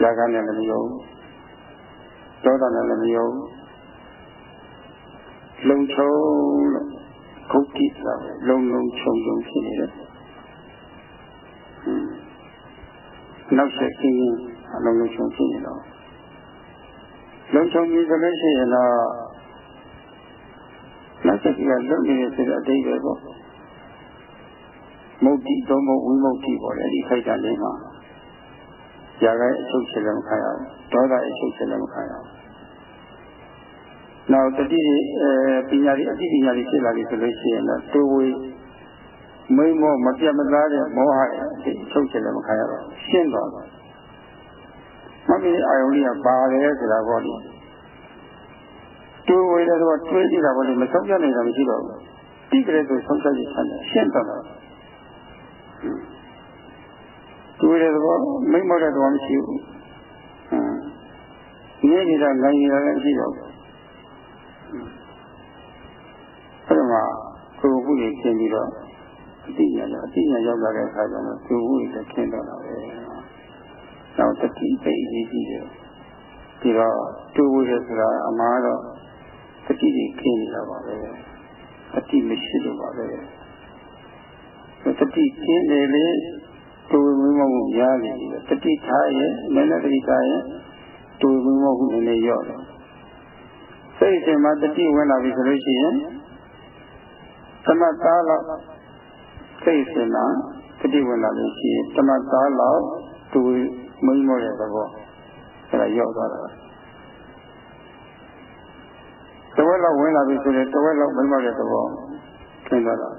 ဇာကနဲ့မလျောဘူး ဒေါသနဲ့လည်းမရောလုံချုံလို့ခုတ်တိလာလုံလုံချုံချုံဖြစ်နေတယ်နောက်ဆက်ခင်းအလုံးလုံးချုံဖြစ်နေတော့လုံချုံပြီးဆိုလို့ရှိရင်တော့နောက်ဆက်ကလုံနေတဲ့ဆိုတဲ့အတိတ်ပဲပေါ့မုတ်တိသုံးဖို့ဝိမုတ်တိပေါ့လေဒီခိုက်တာလေးမှာ ຢာကိုင်းအချုပ်ချင်လည်းမခံရဘူးဒေါသအချုပ်ချင်လည်းမခံရဘူးနောက်တတိအဲပညာတွေအသိပညာတွေဖြစ်လာပြီဆိုလို့ရှိရင်တော့တိုးဝေးမိမ့်မောမပြတ်မသားတဲ့မောဟရဲ့အချုပ်ချင်လည်းမခံရတော့ရှင်းသွားတော့မမီအာယုန်ကြီးကပါတယ်ဆိုတာပေါ့လေတိုးဝေးတဲ့တော့တွေးကြည့်တာပေါ့လေမဆုံးပြနိုင်တာမရှိတော့ဘူးတိကလေးဆိုဆုံးဖြတ်ချက်ရှင်းသွားတော့ တွေးတဲ့တော့မိမ့်မောတဲ့တော့မရှိဘူး။နေနေတာငြိုင်နေတာလည်းရှိတော့ဘူး။အဲ့ဒါမှကိုယ်ခုကြီးရှင်းပြီးတော့အတိညာအတိညာရောက်လာတဲ့အခါကျတော့ကိုယ်ခုကြီးလည်းရှင်းတော့တာပဲ။နောက်တတိပိတ်ကြီးကြီးတယ်။ဒီတော့တူဝိရဆိုတာအမှားတော့တတိကြီးခင်းနေတာပါပဲ။အတိမရှိလို့ပါပဲ။တတိခင်းနေလေ တူဝိမမှုများနေပြီတတိထားရဲ့နည်းနည်းတတိထားရဲ့တူဝိမမှုနည်းနည်းရော့တယ်စိတ်ရှင်မှာတတိဝင်လာပြီဆိုလို့ရှိရင်သမတ်သားလောက်စိတ်ရှင်မှာတတိဝင်လာလို့ရှိရင်သမတ်သားလောက်တူမိမ့်မောတဲ့သဘောအဲဒါရော့သွားတာတဝက်လောက်ဝင်လာပြီဆိုရင်တဝက်လောက်မိမ့်မောတဲ့သဘောကျင်းသွားတာ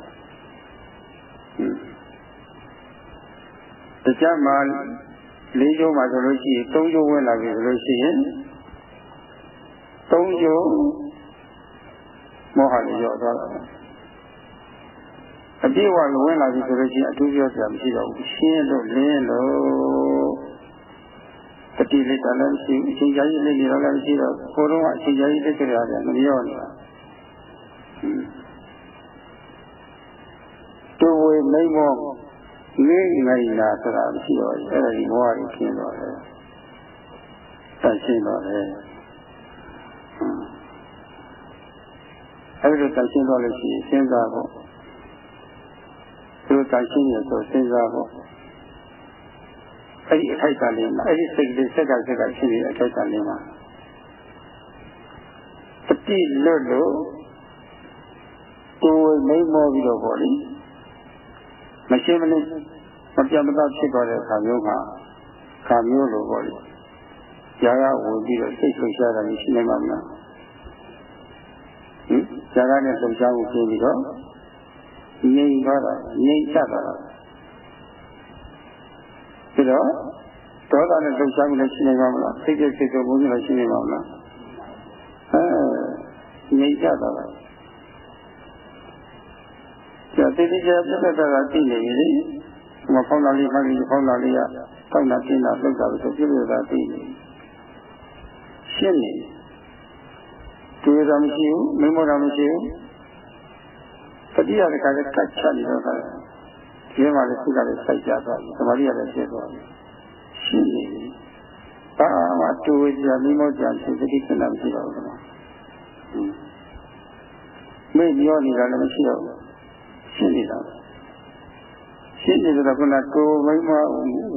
တခြားမှာလေးကျိုးမှာဆိုလို့ရှိရင်သုံးကျိုးဝင်လာပြီဆိုလို့ရှိရင်သုံးကျိုးမောဟလေးရော့သွားတာအပြည့်ဝဝင်လာပြီဆိုလို့ရှိရင်အထူးပြောစရာမရှိတော့ဘူးရှင်းလို့လင်းလို့တတိလေးတလည်းမရှိဘူးအချိန်ကြာကြီးလေးနေတော့လည်းမရှိတော့ကိုယ်တော့အချိန်ကြာကြီးတက်ကြရတယ်မပြောနေတာတူဝေမိမော ငိမ့်နိုင်တာဆိုတာမရှိတော့ဘူးအဲ့ဒါဒီဘဝကြီးခင်းတော့တယ်တန်ရှင်းတော့တယ်အဲ့ဒီတန်ရှင်းတော့လို့ရှိရင်စဉ်းစားဖို့သူတန်ရှင်းရဆိုစဉ်းစားဖို့အဲ့ဒီအထိုက်တန်လေးမှာအဲ့ဒီစိတ်လေးစက်ကစက်ကရှိနေတဲ့အထိုက်တန်လေးမှာတတိလွတ်လို့ကိုယ်မိမောပြီးတော့ပေါ့လေ မရှင်းမလို့မပြတ်မသားဖြစ်သွားတဲ့အခါမျိုးမှာခါမျိုးလိုပေါ့လေຢာကဝင်ပြီးတော့စိတ်ဆုံးရှားတာမရှိနိုင်ပါမလားဟင်ຢာကနဲ့ဆုံးရှားမှုပြင်ပြီးတော့ငြိမ်သွားတာငြိမ်ချသွားတာပြီးတော့ဒေါသနဲ့ဆုံးရှားမှုလည်းရှိနိုင်ပါမလားစိတ်ရဲ့စိတ်ဆုံးမှုလည်းရှိနိုင်ပါမလားအဲငြိမ်ချသွားတာကျ တိတိကျကျပြတ်တာကသိနေပြီလေမဖောင်းတာလေးမှလေးဖောင်းတာလေးကတောက်တာပြင်းတာလောက်တာဆိုပြည့်ပြည့်တာသိနေရှင်းနေတွေ့တာမရှိဘူးမမောတာမရှိဘူးတတိယတစ်ခါကကတ်ချနေတော့ဒီမှာလည်းစိတ်ကလည်းစိုက်ကြသွားပြီသမာဓိကလည်းပြည့်သွားပြီရှင်းနေပြီဘာမှတွေ့ကြမမောကြစိတ်တတိကလည်းမရှိတော့ဘူးကွာမေ့ပြောနေတာလည်းမရှိတော့ဘူး ရှင်းနေတာရှင်းနေတော့ခုနကိုမိမ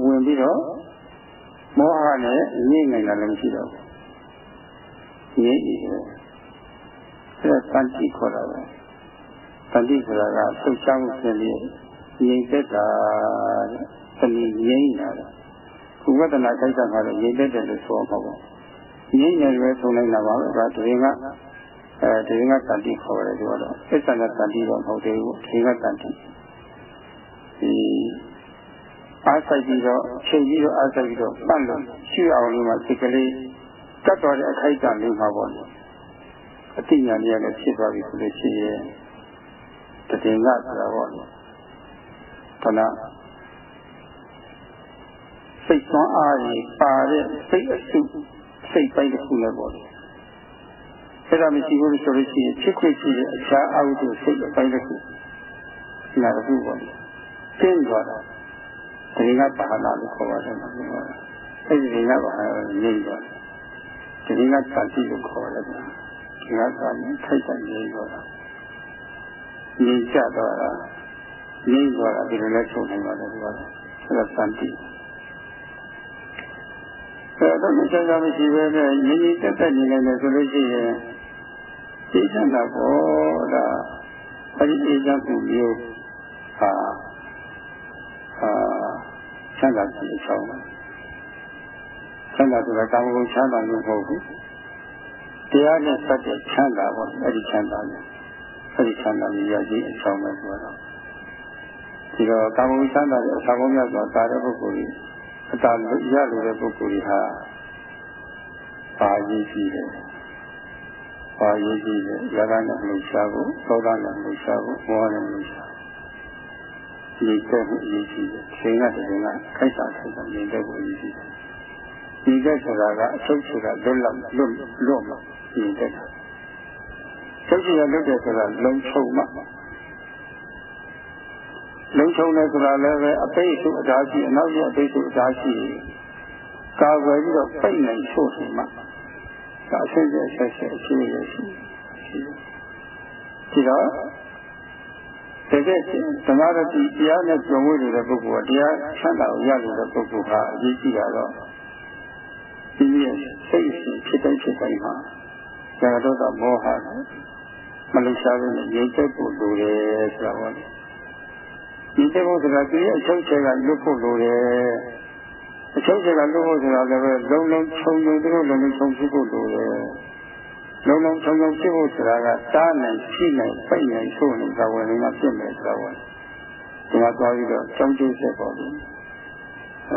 ဝင်ပြီးတော့မောဟနဲ့ညှိနိုင်တာလည်းမရှိတော့ဘူးညှိနေတယ်အဲဒါတန်တိခေါ်တာပဲတန်တိဆိုတာကဆုတ်ချောင်းခြင်းလေးငြိမ်သက်တာတဏီငြိမ်တာကုဝဒနာခိုက်တာကလည်းငြိမ်သက်တယ်လို့ဆိုအောင်ပေါ့ငြိမ်နေပဲဆုံးနိုင်တာပါပဲဒါတရင်က အဲဒီကတန်တိခေါ်ရတယ်ဒီကတော့အစ္ဆန္ဒတန်တိတော့မဟုတ်သေးဘူးဒီကတန်တိဒီအားဆိုင်ပြီးတော့ချိန်ပြီးတော့အားဆိုင်ပြီးတော့ပတ်လို့ရှိအောင်လို့မှစိတ်ကလေးတတ်တော်တဲ့အခိုက်အတန့်လေးမှာပေါ့လေအတိညာလေးလည်းဖြစ်သွားပြီဆိုလို့ရှိရင်တည်ငါဆိုတာပေါ့လေခဏစိတ်သွမ်းအားကြီးပါတဲ့စိတ်အစုစိတ်ပိုင်းတစ်ခုလည်းပေါ့လေ အဲ့ဒါမရှိဘူးဆိုလို့ရှိရင်ဖြစ်ခွင့်ရှိတဲ့အခြားအာဟုတုစိတ်အပိုင်းတစ်ခုနာတစ်ခုပေါ့လေကျင်းသွားတာဒီကပါဠိလို့ခေါ်ပါတယ်နော်အဲ့ဒီကပါဠိငြိမ့်သွားတယ်ဒီကသတိလို့ခေါ်တယ်ဒီကသာထိုက်တန်ငြိမ့်သွားတာငြိမ့်ချသွားတာငြိမ့်သွားတာဒီလိုလဲချုပ်နိုင်ပါတယ်ဒီကအဲ့ဒါသတိအဲ့တော့မချက်ကြမရှိပဲနဲ့ငြိမ့်ငြိမ့်တက်တက်နေနေတယ်ဆိုလို့ရှိရင် သိချင်တာပေါ့ဒါအဲ့ဒီအေးချမ်းမှုမျိုးဟာအာချမ်းသာခြင်းအကြောင်းပါချမ်းသာဆိုတာကာမဂုဏ်ချမ်းသာလို့မဟုတ်ဘူးတရားနဲ့စက်တဲ့ချမ်းသာပေါ့အဲ့ဒီချမ်းသာနဲ့အဲ့ဒီချမ်းသာမျိုးရခြင်းအကြောင်းပဲဆိုတော့ဒီတော့ကာမဂုဏ်ချမ်းသာတဲ့အစာကုန်မြတ်စွာတာတဲ့ပုဂ္ဂိုလ်ကြီးအတာရလို့တဲ့ပုဂ္ဂိုလ်ကြီးဟာပါရည်ရှိတယ် ပါရည်ရှိတယ်ရတာနဲ့လှူရှားဖို့သောတာနဲ့လှူရှားဖို့မောဟနဲ့လှူရှားညီတဲ့မှုအရေးကြီးတယ်။ချိန်ကတည်းကခိုက်တာခိုက်တာညီတဲ့မှုအရေးကြီးတယ်။ညီတဲ့ဆိုတာကအထုတ်ချက်ကလွတ်လပ်လွတ်လွတ်မှညီတဲ့တာ။ထုတ်ချက်ကလွတ်တယ်ဆိုတာလုံချုံမှလုံချုံတယ်ဆိုတာလည်းပဲအပိတ်စုအဓာရှိအနောက်ရဲ့အပိတ်စုအဓာရှိကာကွယ်ပြီးတော့ပိတ်နိုင်ဆို့နေမှ ဒါအစစ်အဆက်ဆက်အရှိရရှိဒီတော့တကယ်သမာဓိတရားနဲ့ကြုံဝေနေတဲ့ပုဂ္ဂိုလ်ကတရားချမ်းသာကိုရနေတဲ့ပုဂ္ဂိုလ်ဟာအရေးကြီးတာတော့ဒီရဲ့စိတ်ရှိဖြစ်တိုင်းဖြစ်တိုင်းမှာဇာတောတမောဟမလုံရှားဘဲနဲ့ငြိမ့်သက်ဖို့လိုတယ်ဆိုတာပေါ့လေဒီတဲ့ဘုရားကဒီအချုပ်ချက်ကလွတ်ဖို့လိုတယ် အချုပ်ချက်ကလွတ်ဖို့ဆိုတာလည်းပဲလုံးလုံးခြုံခြုံတို့လုံးလုံးခြုံဖြစ်ဖို့လိုတယ်လုံးလုံးချုံချုံဖြစ်ဖို့ဆိုတာကတားနိုင်ရှိနိုင်ပိတ်နိုင်ဆိုနေသဝယ်နေမှာဖြစ်မယ်ဆိုတာပေါ့ဒီမှာသွားပြီးတော့ကြောင်းကျိုးဆက်ပေါ့ဒီအဲ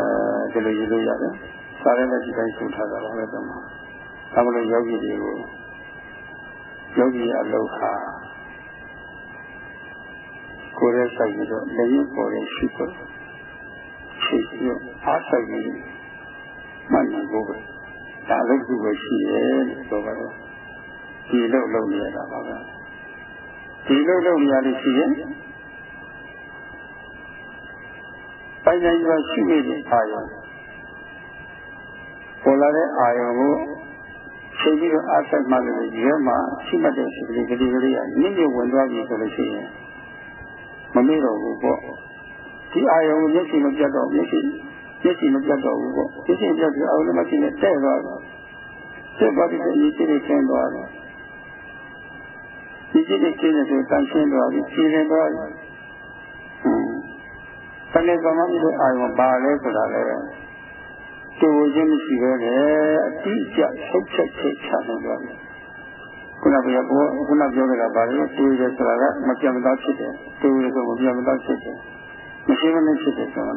ဒီလိုရေးလို့ရတယ်စာရဲနဲ့ဒီတိုင်းဆိုထားတာပါပဲတော့မှာဒါမလို့ယောဂီတွေကိုယောဂီအလုခါကိုယ်ရဲ့စိုက်ပြီးတော့လက်ရပေါ်ရဲ့ရှိဖို့ ရှိပြီးအားစိုက်ပြီးမှတ်နေဖို့ပဲဒါလည်းသူပဲရှိရဲ့လို့ဆိုပါတယ်ဒီလိုလုပ်နေရတာပါပဲဒီလိုလုပ်နေရလို့ရှိရင်ပိုင်နိုင်ရရှိနေတဲ့အာယုံပေါ်လာတဲ့အာယုံကိုချိန်ပြီးတော့အားဆိုင်မှလည်းဒီထဲမှာရှိမှတ်တဲ့စိတ်ကလေးကလေးကလေးကနစ်မြဝင်သွားပြီဆိုလို့ရှိရင်မမေ့တော့ဘူးပေါ့ ဒီအာယုံကိုမျက်စိမပြတ်တော့မျက်စိမျက်စိမပြတ်တော့ဘူးပေါ့မျက်စိပြတ်ပြီးအောင်လည်းမရှိနဲ့တဲ့သွားတယ်တဲ့သွားပြီးအရေးကြီးတွေကျင်းသွားတယ်ဒီကြီးတွေကျင်းနေဆိုတန်ရှင်းသွားပြီဖြေနေသွားပြီဟွန်းတနေ့ကမှဒီအာရုံပါလဲဆိုတာလေတူချင်းမရှိပဲလေအတိအကျဆုတ်ချက်ချက်ချနေသွားပြီခုနကပြောခုနပြောခဲ့တာပါလေတူရဆိုတာကမပြတ်မသားဖြစ်တယ်တူရဆိုမပြတ်မသားဖြစ်တယ် မရှိမနဲ့ဖြစ်တယ်ဆိုတော့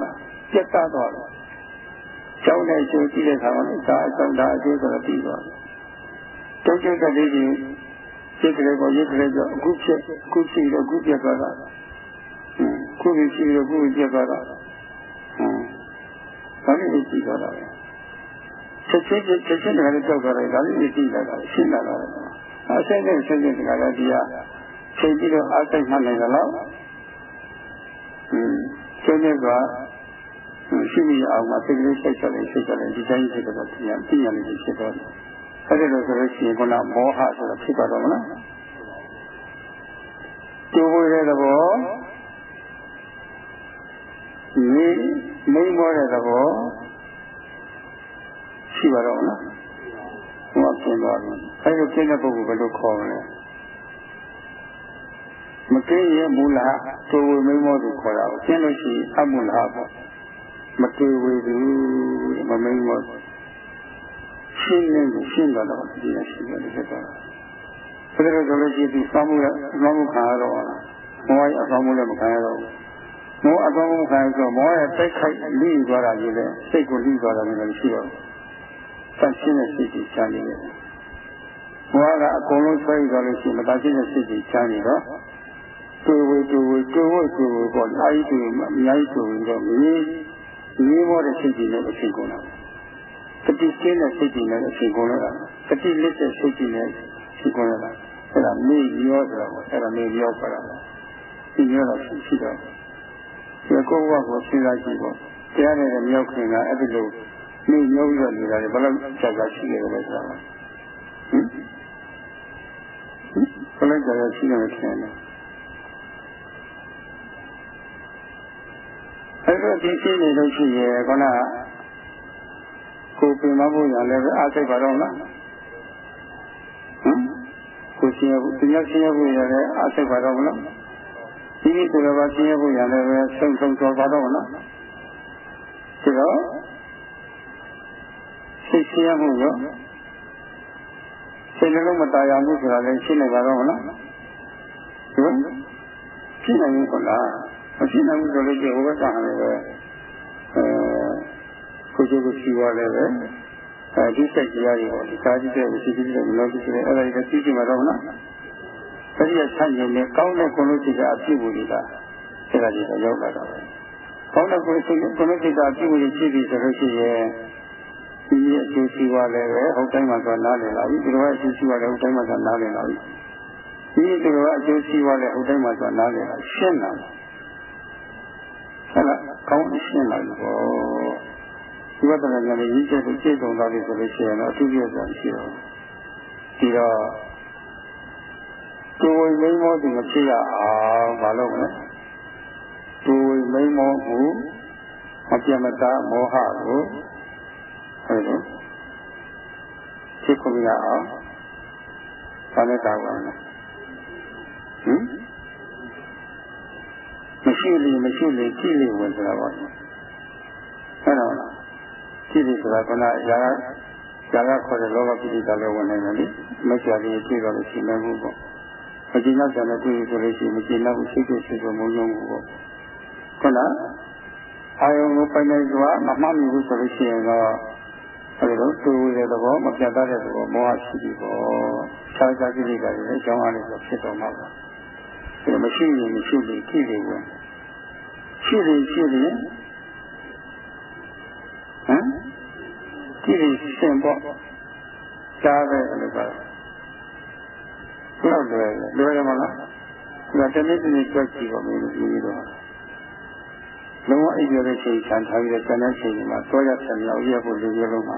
ပြတ်သားသွားတယ်ကျောင်းနဲ့ကျိုးကြည့်တဲ့အခါမှာလည်းဒါအကြောင်းဒါအကျိုးဆိုတော့ပြီးသွားတယ်တုတ်ကျတဲ့လေးကြီးစိတ်ကလေးကိုရိတ်ကလေးကြောအခုဖြစ်အခုရှိတော့အခုပြတ်သွားတာခုရှိတော့ခုပြတ်သွားတာဟမ်ဒါလေးကြည့်သွားတာပဲချက်ချင်းချက်ချင်းတကယ်ကြောက်သွားတယ်ဒါလေးကြည့်လာတာရှင်းလာတာအဆက်နဲ့ဆက်ချင်းတကယ်လည်းဒီဟာချိန်ပြီးတော့အားစိတ်မှတ်နိုင်တယ်လို့ ဟင်းချိန်နေကရှိမိအောင်မှာစိတ်ကလေးစိတ်ချတယ်စိတ်ချတယ်ဒီတိုင်းဖြစ်တော့သိရသိရနေဖြစ်တော့အဲ့ဒါလို့ဆိုလို့ရှိရင်ခုနမောဟဆိုတာဖြစ်သွားတော့မလားကျိုးဝဲတဲ့သဘောမိမိမောတဲ့သဘောရှိပါတော့မလားဟောပြင်သွားပြီအဲ့လိုကျင့်တဲ့ပုဂ္ဂိုလ်ဘယ်လိုခေါ်မလဲ မကင်းရဲ့မူလကျိုးဝဲမိမောသူခေါ်တာကိုကျင့်လို့ရှိရင်အမူလပေါ့မတွေ့ဝေသူမမိမောရှင်းနေကိုရှင်းတော့တော့ဒီလိုရှိတယ်ဖြစ်သွားတာ။ဒါကြတော့ဆိုလို့ရှိရင်ဒီစောင်းမှုနဲ့စောင်းမှုခံရတော့မောရဲ့အကောင်းမှုလည်းမခံရတော့ဘူး။မောအကောင်းမှုခံရဆိုမောရဲ့တိုက်ခိုက်လိသွားတာကြီးလေစိတ်ကိုလိသွားတာလည်းမရှိတော့ဘူး။တန်ရှင်းတဲ့စိတ်ကြီးချမ်းနေတယ်။မောကအကုန်လုံးဆွဲသွားလို့ရှိရင်မတန်ရှင်းတဲ့စိတ်ကြီးချမ်းနေတော့ တူဝေတူဝေတူဝေတူဝေပေါ့။အဲဒီတူအများကြီးတူရင်တော့မြည်မြည်မောတဲ့စိတ်ကြီးနဲ့အချိန်ကုန်တာ။တတိကျင်းတဲ့စိတ်ကြီးနဲ့အချိန်ကုန်လာတာတတိလစ်တဲ့စိတ်ကြီးနဲ့အချိန်ကုန်လာတာအဲ့ဒါမေ့ရောဆိုတာပေါ့အဲ့ဒါမေ့ရောပါတာဒီရောတော့ရှိတော့ဒီကိုယ်ဘဝကိုစဉ်းစားကြည့်ပေါ့တရားနဲ့မြောက်ခင်ကအဲ့ဒီလိုမေ့ညှိုးရနေတာလေဘယ်လောက်ကြာကြာရှိခဲ့တယ်လဲဆိုတာဟင်ဘယ်လောက်ကြာကြာရှိနေလဲခင်ဗျာ အဲ့တော့ဒီရှိနေလို့ရှိရင်ခေါင်းကကိုပင်မဖို့ရလည်းပဲအားစိတ်ပါတော့လားဟမ်ကိုရှင်ရဖို့ပညာရှင်ရဖို့ရလည်းအားစိတ်ပါတော့မလားဒီနေ့ဆိုတော့ရှင်ရဖို့ရလည်းပဲဆုံးဆုံးတော်ပါတော့မလားဒီတော့စိတ်ရှင်ရမှုရောစိတ်နှလုံးမတရားမှုဆိုတာလည်းရှင်းနေပါတော့မလားဟမ်ရှင်းနိုင်ဘူးခလား မရှိနိုင်ဘူးဆိုလို့ဒီဟိုဘက်ကဟာလည်းပဲအဲကိုကျိုးကိုရှိသွားလည်းပဲအဲဒီစိတ်တရားတွေပေါ့ဒီကာကြီးတဲ့ရှိရှိတဲ့မလို့ရှိတဲ့အဲ့ဒါတွေသိကြမှာတော့နော်အဲ့ဒီဆန့်ကျင်တဲ့ကောင်းတဲ့ကိုလို့ရှိတဲ့အဖြစ်ဘူးတွေကအဲ့ဒါတွေရောက်လာတာပဲကောင်းတဲ့ကိုလို့ရှိတဲ့ကိုလို့ရှိတဲ့အဖြစ်ဘူးတွေရှိပြီဆိုလို့ရှိရင်ဒီရဲ့အကျိုးရှိသွားလည်းပဲဟုတ်တိုင်းမှာဆိုနားလည်လာပြီဒီလိုအကျိုးရှိသွားလည်းဟုတ်တိုင်းမှာဆိုနားလည်လာပြီဒီဒီလိုအကျိုးရှိသွားလည်းဟုတ်တိုင်းမှာဆိုနားလည်လာရှင်းလာတယ်ဟုတ်လား ကောင်းရှင်းလာပြီပေါ့ဒီဝတ္တနာဉာဏ်နဲ့ရင်းချက်ကိုစိတ်ကုန်သွားပြီဆိုလို့ရှိရင်တော့အထူးပြည့်စုံရှိတော့ဒီတော့ကိုယ်ဝင်မိမောသူမဖြစ်ရအောင်မလုပ်နဲ့ကိုယ်ဝင်မိမောမှုအပြမတမောဟကိုဟုတ်တယ်ဖြစ်ခွင့်ရအောင်ဘာနဲ့တောင်းပါလဲဟင် မရှိလေမရှိလေကြည့်လေဝင်ဆိုတာပါအဲ့တော့ဖြစ်ပြီဆိုတာကနာရာကရာကခေါ်တဲ့လောဘပိဋကလည်းဝင်နေတယ်လေမချာလေးတွေ့တော့လို့ရှိနေမှုပေါ့မကျင်တော့တယ်တွေ့ဆိုလို့ရှိရင်မကျင်တော့ဘူးစိတ်ကိုစိတ်ကိုမုန်းယုံဘူးပေါ့ခဏအာယုံကိုပိုင်နေစွာမမှတ်မိဘူးဆိုလို့ရှိရင်တော့အဲဒီတော့တူတဲ့သဘောမပြတ်တဲ့သဘောမောဟရှိပြီပေါ့ခြားခြားကိလေသာတွေလည်းအကြောင်းအားဖြင့်ဆိုဖြစ်တော်မှာပါ ဒါမရှိရင်မရှိရင်ကြည့်လေဝင်ရှိရင်ရှိရင်ဟမ်ကြည့်ရင်ရှင်ပေါ့ကြားပဲလို့ပြောတော့လွယ်လွယ်တယ်မလားဒါတနေ့တနေ့ကြွကြည့်ပါမယ်လို့ပြောတော့လုံးဝအိပ်ရတဲ့ချိန်ချန်ထားပြီးတဲ့တနေ့ချိန်မှာတော့ရတဲ့လောက်ရဖို့လူမျိုးလုံးမှာ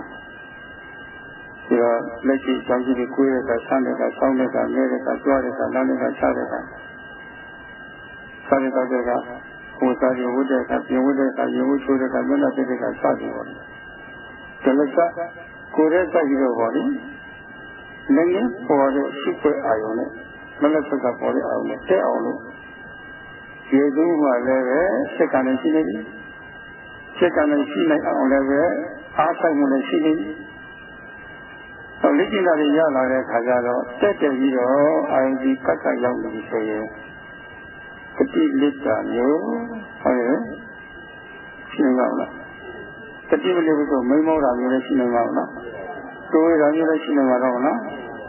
ဒီတော့လက်ရှိကြောင်းကြီးတွေကိုယ်ရတာဆန်းတဲ့ကဆောင်းတဲ့ကငဲတဲ့ကကြွားတဲ့ကလမ်းတဲ့ကချတဲ့က စားတဲ့တော့တဲ့ကဟဝတ်စားရဝတ်တဲ့အခါပြင်ဝတ်တဲ့အခါရေဝတ်ချိုးတဲ့အခါမျက်နှာပြတဲ့အခါစသည်ပေါ့လေဒလကကိုယ်ရဲ့စိုက်ပြီးတော့ပေါ့လေလည်းငင်းပေါ်တဲ့ရှိခွဲအာယုံနဲ့မလက်ဆက်ကပေါ်တဲ့အာယုံနဲ့တက်အောင်လို့ရေသူမှလည်းပဲစက်ကလည်းရှိနေပြီစက်ကလည်းရှိနိုင်အောင်လည်းပဲအားဆိုင်မှုလည်းရှိနေပြီဟောလိကျင်တာတွေရလာတဲ့ခါကျတော့တက်တယ်ပြီးတော့အာယုံကြီးကတ်ကတ်ရောက်နေပြီဆိုရင် ပฏิလိတ္တာမျိုးဟုတ်ရဲ့ရှင်းပါ့မလားတတိမလေးဘုဆိုမိမောတာမျိုးလည်းရှိနေမှာမလားတိုးရတာမျိုးလည်းရှိနေမှာတော့မလား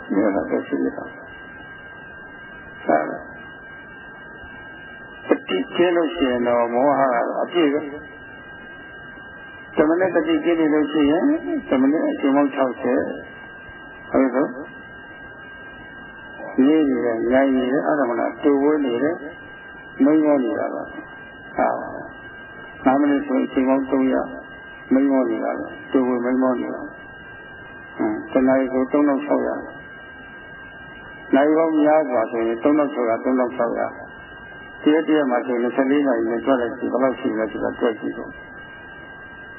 ရှိရတာပဲရှိရတာဆက်ပฏิကျင်းလို့ရှိရင်တော့မောဟကအပြည့်ပဲသမဏတတိကျင်းနေလို့ရှိရင်သမဏအချိန်ပေါင်း60ဟုတ်သောရေးရည်ညရည်ရအဲ့ဒါမလားတူဝဲနေတယ် မိမောနေတာပါဟာနာမည်ဆိုအချိန်ပေါင်း300မိမောနေတာပဲတူဝဲမိမောနေတာဟမ်တနည်းဆို3600နိုင်ပေါင်းများစွာဆိုရင်3600 3600တရက်တရက်မှာဆိုရင်14နာရီနဲ့တွက်လိုက်ပြီဘယ်လောက်ရှိလဲဆိုတာတွက်ကြည့်တော့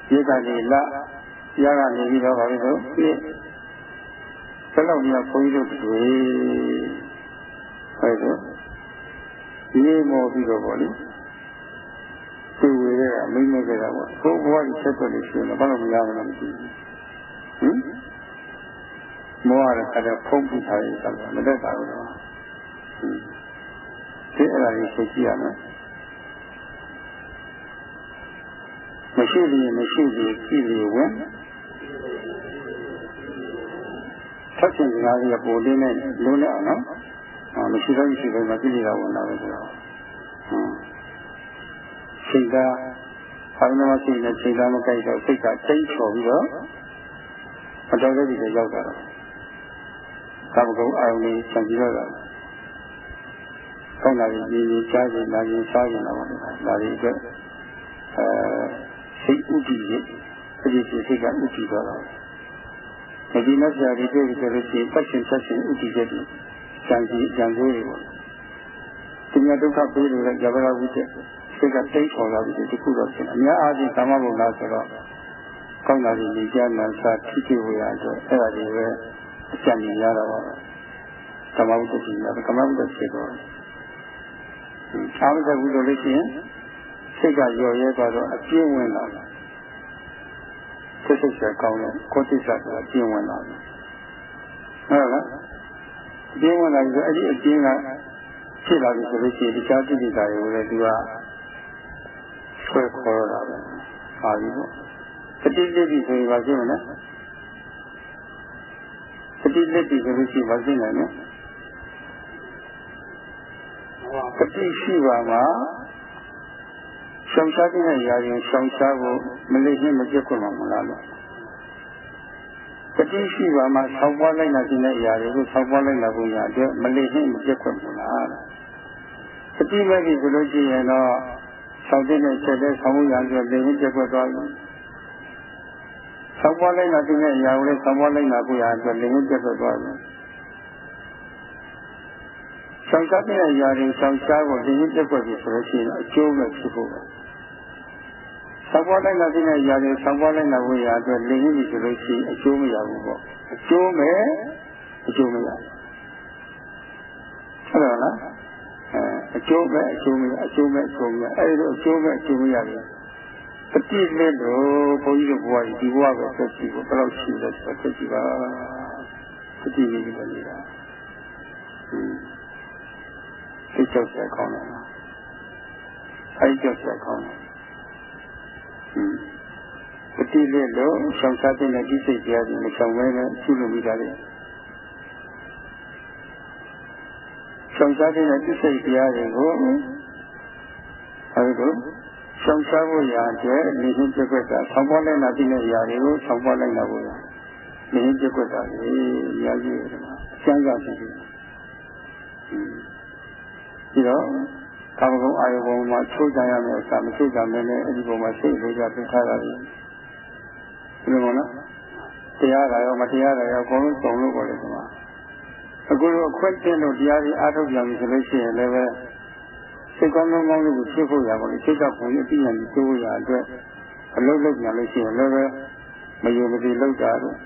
ဒီကနေလရကနေပြီးတော့ဘာလို့ဆိုဒီဘယ်လောက်များခွန်ကြီးတို့တွေဟုတ်တယ် ရေးမောပြီးတော့ပေါ့လေသူဝေရကမိမခဲ့တာပေါ့ဘုဘွားကြီးဆက်သွယ်လို့ရှိရင်ဘာလို့မရမလဲမသိဘူးဟင်မောရတဲ့ခါကျဖုံးပြီးထားရင်ဆက်မတက်တာဘူးတော့ဒီအဲ့ဒါကြီးသိကြည့်ရမယ်မရှိရင်မရှိသေးကြည့်လို့ဝင်ဆက်ရှင်စကားလေးပိုလေးနဲ့လုံးနဲ့အောင်နော်အာ မရှိတော့ရှိတယ်မကြည့်ရတာဝင်လာပဲဆိုတော့ဟွန်းစိတ်ကဘာလို့မှစိတ်နဲ့စိတ်သားမကြိုက်တော့စိတ်ကတိတ်ချော်ပြီးတော့အတော်လေးကြီးရောက်တာတော့သာမကုအာယုန်လေးဆံပြီးတော့တာကောင်းလာရင်ဒီဒီကြားရင်လာရင်စားရင်တော့ဒါတွေအတွက်အဲစိတ်ဥတည်ရဲ့အဲဒီစိတ်ကဥတည်တော့တာဒီနေ့ကြာဒီတွေ့ကြလို့ရှိရင်ပတ်ရှင်ဆက်ရှင်ဥတည်ချ က်တွေကြံစီကြံစိုးတွေပေါ့ဒီမြတ်ဒုက္ခပေးလို့လည်းကြပါလားဝိတ္တစိတ်ကတိတ်ခေါ်လာပြီးဒီခုတော့ဖြစ်အများအားဖြင့်ကာမဘုံလားဆိုတော့ကောင်းတာဒီနေကြနာစာထိတိဝေရအတွက်အဲ့ဒါတွေပဲအကျဉ်းကြီးရတာပါကမ္မဝတ္တကြီးရကမ္မဝတ္တဖြစ်တော့အားမသက်ဘူးလို့လို့ရှိရင်စိတ်ကရော်ရဲသွားတော့အပြင်းဝင်လာတယ်စိတ်စိတ်ဆက်ကောင်းတဲ့ကိုယ်စိတ်ဆက်ကအပြင်းဝင်လာတယ်ဟုတ်လား အပြင်းဝင်လာပြီးတော့အဲ့ဒီအပြင်းကဖြစ်လာပြီဆိုလို့ရှိရင်တခြားတိတိတာတွေကိုလည်းသူကဆွဲခေါ်တာပဲပါပြီပေါ့တတိလိတိဆိုရင်ပါရှိမလားတတိလိတိဆိုလို့ရှိရင်ပါရှိနိုင်နော်တတိရှိပါမှာရှောင်ရှားတဲ့နေရာရင်ရှောင်ရှားဖို့မလေးချင်းမပြတ်ခွင့်မှာမလားလို့ တတိရှိပါမှာဆောက်ပွားလိုက်နိုင်တဲ့အရာတွေကိုဆောက်ပွားလိုက်နိုင်ဖို့ရအတွက်မလေးချင်းမပြတ်ခွင့်မလားတတိမဲ့ပြီဆိုလို့ရှိရင်တော့ဆောက်တဲ့နဲ့ချက်တဲ့ဆောင်းမှုရအတွက်လေးချင်းပြတ်ခွင့်သွားပြီဆောက်ပွားလိုက်နိုင်တဲ့အရာကိုလည်းဆောက်ပွားလိုက်နိုင်ဖို့ရအတွက်လေးချင်းပြတ်ခွင့်သွားပြီဆောင်ရှားတဲ့အရာတွေဆောင်ရှားကိုဒီနေ့တက်ွက်ပြီဆိုလို့ရှိရင်အကျိုးပဲဖြစ်ဖို့ပဲ ဆောင်ပွားလိုက်တဲ့အရာတွေဆောင်ပွားလိုက်တဲ့ဝိရာအတွက်လင်းရင်းပြီဆိုလို့ရှိရင်အကျိုးမရဘူးပေါ့အကျိုးမဲ့အကျိုးမရဟုတ်တယ်လားအဲအကျိုးမဲ့အကျိုးမရအကျိုးမဲ့အကျိုးမရအဲဒီလိုအကျိုးမဲ့အကျိုးမရတယ်ပฏิလက်လို့ဘုန်းကြီးတို့ဘဝကြီးဒီဘဝပဲဆက်ကြည့်ဖို့ဘယ်လောက်ရှိလဲဆိုတော့ဆက်ကြည့်ပါပฏิလက်ပဲနေတာစိတ်ကြောက်ဆက်ကောင်းတယ်အဲဒီကြောက်ဆက်ကောင်းတယ် ပฏิလက်လို့ရှောင်စားတဲ့ဒီစိတ်တရားကြီးမရှောင်မဲနဲ့ရှုလို့မိတာလေရှောင်စားတဲ့ဒီစိတ်တရားတွေကိုအဲဒီလိုရှောင်ရှားဖို့ရာအတွက်နေချင်းပြွက်ကဆောင်းပေါ်လိုက်လာတဲ့အရာတွေကိုဆောင်းပေါ်လိုက်လာဖို့ရာနေချင်းပြွက်ကလေအများကြီးတယ်မှာအကျဉ်းစားဖြစ်တယ်ပြီးတော့ ကာမဂုဏ်အာယုံပေါ်မှာချိုးကြရမယ်အစားမချိုးကြမယ်နဲ့အဲ့ဒီပုံမှာစိတ်လေးကြပြထားတာလေဒီလိုမလားတရားကရောမတရားကရောအကုန်လုံးစုံလို့ပေါ်တယ်ဒီမှာအခုလိုအခွင့်တင်လို့တရားကြီးအားထုတ်ကြပြီဆိုလို့ရှိရင်လည်းပဲစိတ်ကောင်းကောင်းကောင်းလေးကိုဖြစ်ဖို့ရပါလို့စိတ်ကပုံရအပြည့်နဲ့တိုးရအတွက်အလုပ်လုပ်ကြလို့ရှိရင်လည်းပဲမယုံမသိလောက်တာတော့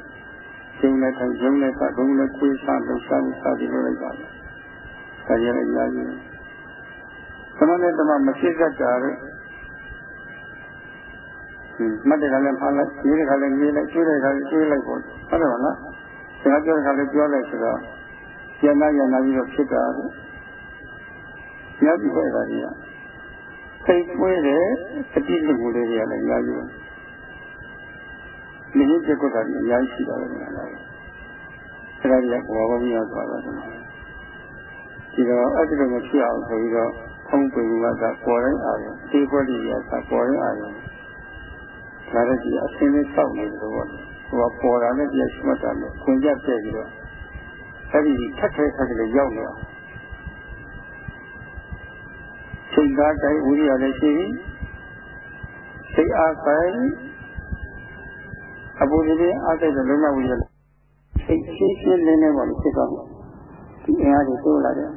ကျုံနဲ့ထိုင်ကျုံနဲ့ပတ်ဒုံနဲ့ခွေးစားလို့စားပြီးစားပြီးလုပ်လိုက်တာ။ဒါကြလည်းအများကြီး။ သမနဲ့တမမဖြစ်တတ်တာလေမှတ်တယ်ကလည်းဖားလိုက်ရေးတယ်ကလည်းရေးလိုက်ကျွေးတယ်ကလည်းကျွေးလိုက်ပေါ့ဟုတ်တယ်မလားစကားပြောတဲ့ကလည်းပြောလိုက်ဆိုတော့ကျန်နာရနာပြီးတော့ဖြစ်တာလေညပြီပဲဒါကြီးကစိတ်ကွေးတယ်အတိအမှုလေးတွေကလည်းအများကြီးပဲနိမိတ်ပြတ်တာအများကြီးရှိတာပဲလားအဲဒါကြီးကဘောဘောမြောက်သွားတာဒီတော့အဲ့ဒီလိုမဖြစ်အောင်ဆိုပြီးတော့ ဖုံးပင်ကသာပေါ်တိုင်းအာရုံဒီပေါ်ဒီကသာပေါ်တိုင်းအာရုံဒါလည်းဒီအစင်းလေးတောက်နေတယ်ပေါ့ဟိုကပေါ်တာနဲ့ပြည့်မှတ်တာနဲ့ခွင်ကြတဲ့ပြီးတော့အဲ့ဒီထက်ထဲထက်ကလေးရောက်နေတာစိတ်သားတိုင်းဝိရိယလည်းရှိပြီစိတ်အားဆိုင်အပူကြီးအားစိတ်တဲ့လုံးဝဝိရိယစိတ်ရှင်းရှင်းလင်းလင်းပေါ့ဖြစ်သွားတယ်ဒီအင်အားတွေတိုးလာတယ်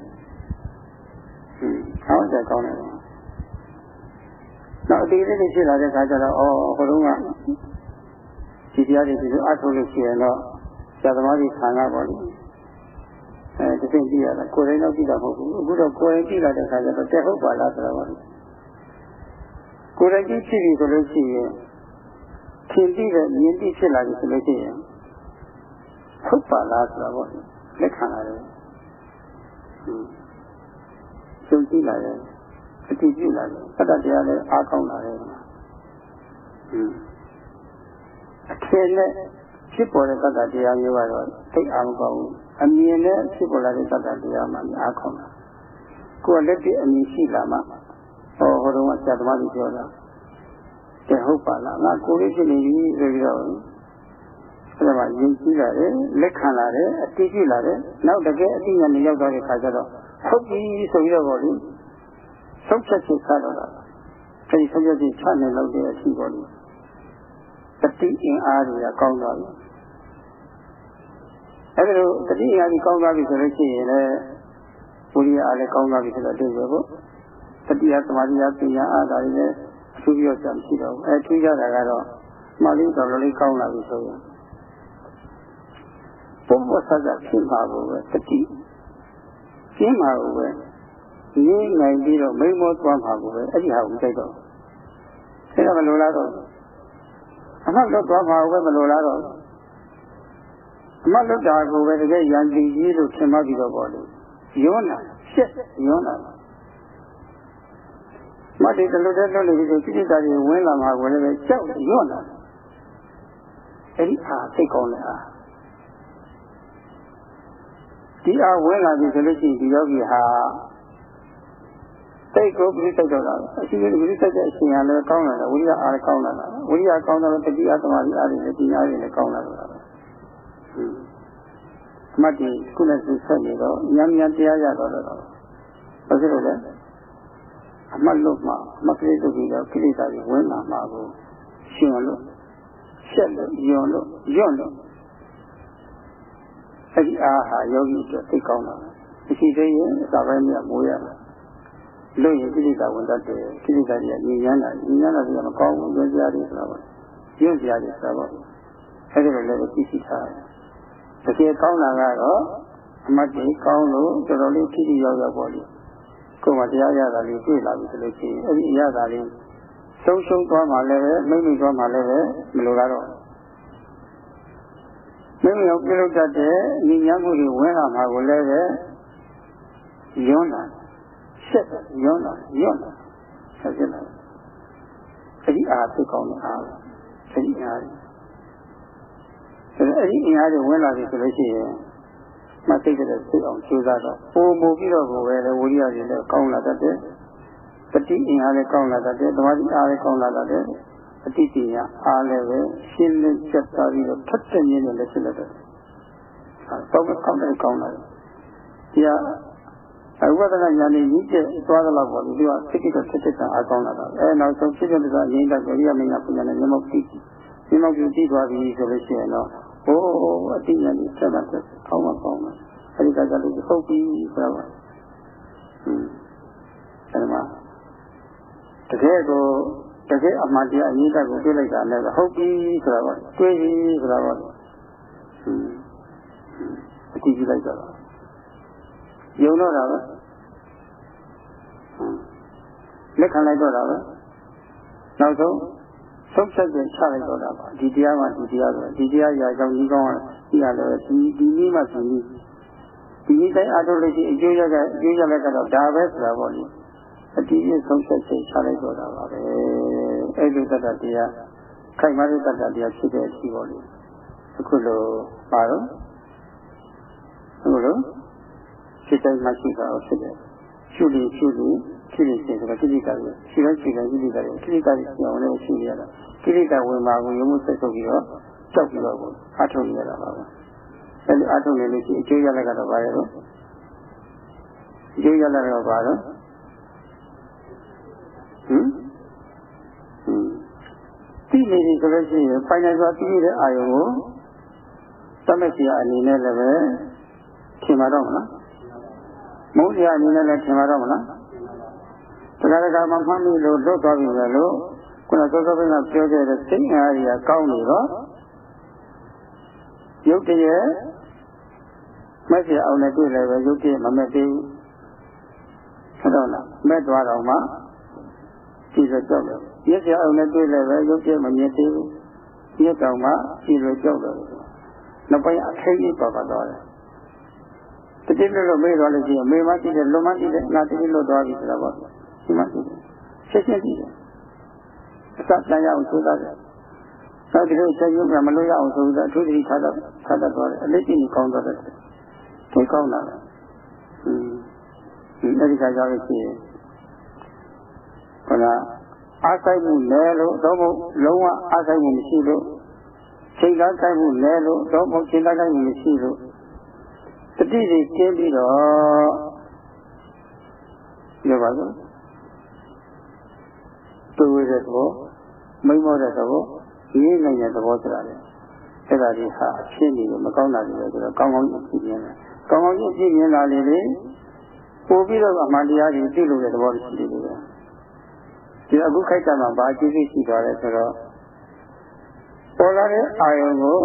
ဟင်းကောင်းတယ်ကောင်းတယ်နောက်အသေးလေးတွေဖြစ်လာတဲ့အခါကျတော့အော်ဟိုတုန်းကဒီတရားတွေဒီလိုအထုတ်လို့ရှိရင်တော့ဆရာသမားကြီးခံရပါလိမ့်အဲတသိကြည့်ရတာကိုယ်တိုင်တော့ကြည့်တာမဟုတ်ဘူးအခုတော့ကိုယ်တိုင်ကြည့်လာတဲ့အခါကျတော့တက်ဟုတ်ပါလားဆိုတော့ပါကိုယ်တိုင်ကြည့်ဖြစ်ပြီဆိုလို့ရှိရင်သင်ပြီးတဲ့မြင်ပြီးဖြစ်လာပြီဆိုလို့ရှိရင်ဟုတ်ပါလားဆိုတော့လက်ခံရတယ် ရှုံကြည့်လာတယ်အတိပြုလာတယ်သတ္တတရားလည်းအားကောင်းလာတယ်အထင်နဲ့ဖြစ်ပေါ်တဲ့သတ္တတရားမျိုးကတော့သိအားမကောင်းဘူးအမြင်နဲ့ဖြစ်ပေါ်လာတဲ့သတ္တတရားမှအားကောင်းတာကိုယ်လက်တည်းအမြင်ရှိလာမှဟောဟိုတုန်းကဆရာသမားကြီးပြောတာတဲ့ဟုတ်ပါလားငါကိုယ်လေးဖြစ်နေပြီဆိုပြီးတော့အဲ့ဒါမှယဉ်ကျေးလာတယ်လက်ခံလာတယ်အတိပြုလာတယ်နောက်တကယ်အတိညာနဲ့ရောက်သွားတဲ့ခါကျတော့ ဟုတ်ပြီဆိုပြီးတော့ဗောလေဆုံးဖြတ်ချက်ချတော့တာအဲဒီဆုံးဖြတ်ချက်ချနိုင်လို့တဲ့အထီးဗောလေတတိအင်အားတွေကကောင်းသွားပြီအဲဒီလိုတတိအင်အားကြီးကောင်းသွားပြီဆိုလို့ရှိရင်လည်းဝိရိယအားလည်းကောင်းသွားပြီဆိုတော့တွေ့ရဖို့တတိယသမာဓိယပညာအားဒါတွေလည်းအထူးပြောစရာမရှိတော့ဘူးအဲထူးကြတာကတော့မှလေးတော်တော်လေးကောင်းလာပြီဆိုရင်ပုံမဆက်ကဖြစ်မှာကိုပဲတတိ ကျင်းမှာကိုပဲရင်းနိုင်ပြီးတော့မိမောသွားမှာကိုပဲအဲ့ဒီဟာကိုမသိတော့အဲ့ဒါမလိုလားတော့အမှတ်တော့သွားမှာကိုပဲမလိုလားတော့အမှတ်လွတ်တာကိုပဲတကယ်ရန်တည်ကြီးလို့ထင်မှတ်ပြီးတော့ပေါ့လေယောနာရှက်ယောနာမတ်ဒီတလူတဲ့လွတ်နေပြီဆိုစိတ္တတွေဝင်လာမှာကိုလည်းကြောက်ယောနာအဲ့ဒီအားသိကောင်းတဲ့အား ဒီအားဝင်လာပြီဆိုလို့ရှိရင်ဒီယောဂီဟာစိတ်ကိုပြိစိတ်တော့တာအရှိကြီးပြိစိတ်တဲ့အရှင်ကလည်းကောင်းလာတယ်ဝိရိယအားကောင်းလာတာဝိရိယကောင်းတော့တတိယသမာဓိအားတွေလည်းဒီအားတွေလည်းကောင်းလာတာမှတ်ဒီခုနဲ့သူဆက်နေတော့ဉာဏ်ဉာဏ်တရားရတော့တော့ဘာဖြစ်လို့လဲအမှတ်လို့မှမကလေးတို့ပြီးတော့ကိလေသာတွေဝင်လာမှာကိုရှင်လို့ရှက်လို့ယွန်လို့ယွန့်လို့ အဲ့ဒီအားဟာယောဂီအတွက်သိကောင်းတာမရှိသေးရင်အစာပိုင်းမြတ်မိုးရတာလို့ရင်ကိလေသာဝင်တတ်တယ်ကိလေသာတွေညဉ့်ညမ်းတာညဉ့်ညမ်းတာတွေကမကောင်းဘူးကြွကြရတယ်ဆိုတာပေါ့ညွန့်ကြရတယ်ဆိုတာပေါ့အဲ့ဒီလိုလည်းသိရှိထားတယ်တကယ်ကောင်းတာကတော့အမတ်ကြီးကောင်းလို့တော်တော်လေးထိထိရောက်ရောက်ပေါ့လေကိုယ်မှတရားရတာလေးတွေ့လာပြီဆိုလို့ရှိရင်အဲ့ဒီအရသာလေးဆုံးရှုံးသွားမှလည်းပဲမိမ့်မိသွားမှလည်းပဲမလိုတော့ မိမိရောက်ပြုလုပ်တတ်တဲ့ညီညာမှုတွေဝင်လာမှာကိုလည်းပဲယွန်းတာဆက်ယွန်းတာယွန်းတာဆက်ဖြစ်လာအဲ့ဒီအားသိကောင်းတဲ့အားအဲ့ဒီအားအဲ့ဒီအင်အားတွေဝင်လာပြီဆိုလို့ရှိရင်မသိတဲ့သိအောင်ကြိုးစားတော့ပုံမူပြီးတော့ကိုပဲလေဝိရိယတွေလည်းကောင်းလာတတ်တယ်တတိအင်အားလည်းကောင်းလာတတ်တယ်သမာဓိအားလည်းကောင်းလာတတ်တယ် အတိတ်ညာအားလည်းပဲရှင်းလင်းချက်သားပြီးတော့ထက်တဲ့ညင်းနဲ့လည်းဖြစ်လာတယ်တော့ကောင်းတယ်ကောင်းလာတယ်ဒီဟာအဝိဒနာညာနေကြီးကျသွားတော့ပေါ့ဒီကစိတ်ကဆက်ဆက်အားကောင်းလာတာအဲနောက်ဆုံးဖြစ်တဲ့ကငြိမ်းတဲ့ရိယမင်းကပညာနဲ့မျက်မှောက်ကြည့်မျက်မှောက်ကြည့်ပြီးသွားပြီဆိုလို့ရှိရင်တော့ဟိုအတိညာနေဆက်တာဆက်ကောင်းမှကောင်းမှာအဲဒီကကြလို့ဟုတ်ပြီဆိုတော့အဲဒီမှာတကယ်ကို တကယ်အမှန်တရားအရေးတက်ကိုတွေ့လိုက်တာလည်းဟုတ်ပြီဆိုတာပေါ့တွေ့ပြီဆိုတာပေါ့ဟွန်းအကြည့်ကြည့်လိုက်တော့ယုံတော့တာပဲလက်ခံလိုက်တော့တာပဲနောက်ဆုံးဆုံးဖြတ်ချက်ချလိုက်တော့တာပါဒီတရားမှဒီတရားဆိုဒီတရားရာကြောင့်ဒီကောင်းဒီရလည်းဒီဒီနည်းမှဒီနည်းဒီနည်းတိုင်းအားထုတ်လို့ရှိအကျိုးရကအကျိုးရလည်းကတော့ဒါပဲဆိုတာပေါ့လေအတိအဆုံးဖြတ်ချက်ချလိုက်တော့တာပါပဲ အဲ့ဒီတတ္တတရားခိုင်မာတဲ့တတ္တတရားဖြစ်တဲ့အချိန်ပေါ့လေအခုလိုပါတော့အခုလိုစိတ်တိုင်းမှရှိတာဖြစ်တယ်ရှုလို့ရှုလို့ဖြစ်နေတယ်ဆိုတော့ကိလေသာတွေရှိတော့ရှိတယ်ကိလေသာတွေကိလေသာတွေပြောင်းလဲရှိရတာကိလေသာဝင်ပါကိုရုံမှုဆက်ဆုပ်ပြီးတော့ကြောက်ပြီးတော့အထုံနေရတာပါပဲအဲဒီအထုံနေလို့ရှိအကျိုးရလက်ကတော့ဘာလဲတော့အကျိုးရလက်ကတော့ဘာတော့ဟင်ဟင် သိနေပြီဆိုလို့ရှိရင်ဖိုင်နယ်စွာသိတဲ့အာယုံကိုသမက်စီအနေနဲ့လည်းပဲထင်ပါတော့မလားမုန်းစရာအနေနဲ့လည်းထင်ပါတော့မလားတရားကမှမှတ်မိလို့လွတ်သွားပြီလေလို့ခုနစောစောကပြောခဲ့တဲ့စိတ်အားကြီးကကောင်းနေတော့ရုပ်တည်းမက်စီအောင်နဲ့တွေ့လည်းပဲရုပ်တည်းမမက်သေးဘူးဟုတ်တော့လားမက်သွားတော့မှဒီလိုကြောက်တယ် မျက်စိအောင်နဲ့တွေ့လည်းပဲရုပ်တည်းမမြင်သေးဘူးမျက်တောင်မှဒီလိုကြောက်တယ်နောက်ပိုင်းအခင်းကြီးပေါ်သွားတယ်တတိလွတ်လို့မေးသွားလို့ရှိရင်မေမကြည့်တယ်လွန်မကြည့်တယ်ငါတတိလွတ်သွားပြီဆိုတာပေါ့ဒီမှာကြည့်တယ်ဆက်ဆက်ကြည့်တယ်အစတန်ရအောင်သိတာတယ်နောက်ဒီလိုဆက်ရုပ်ကမလို့ရအောင်ဆိုတော့အထူးသဖြင့်ထားတာထားတတ်သွားတယ်အလေးကြီးကောင်းသွားတယ်သိကောင်းလာတယ်อืมအဲဒီခါကျတော့ရှိရင်ခန္ဓာ အားဆိုင်မှုလဲလို့တော့မဟုတ်လုံးဝအားဆိုင်မှုမရှိလို့ချိန်ကားဆိုင်မှုလဲလို့တော့မဟုတ်ချိန်ကားဆိုင်မှုမရှိလို့တတိတွေကျင်းပြီးတော့ပြောပါစို့တူဝဲတဲ့သဘောမိမ့်မောတဲ့သဘောရေးနိုင်တဲ့သဘောဆိုတာလေအဲ့ဒါဒီဟာအဖြစ်နေမကောင်းတာတွေပဲဆိုတော့ကောင်းကောင်းကြည့်မြင်တယ်ကောင်းကောင်းကြည့်မြင်လာလေလေပို့ပြီးတော့အမှန်တရားတွေသိလို့တဲ့သဘောရှိတယ်လေ ဒီအခုခိုက်တာမှာဘာအကျိုးရှိသွားလဲဆိုတော့ပေါ်လာတဲ့အာယုံကို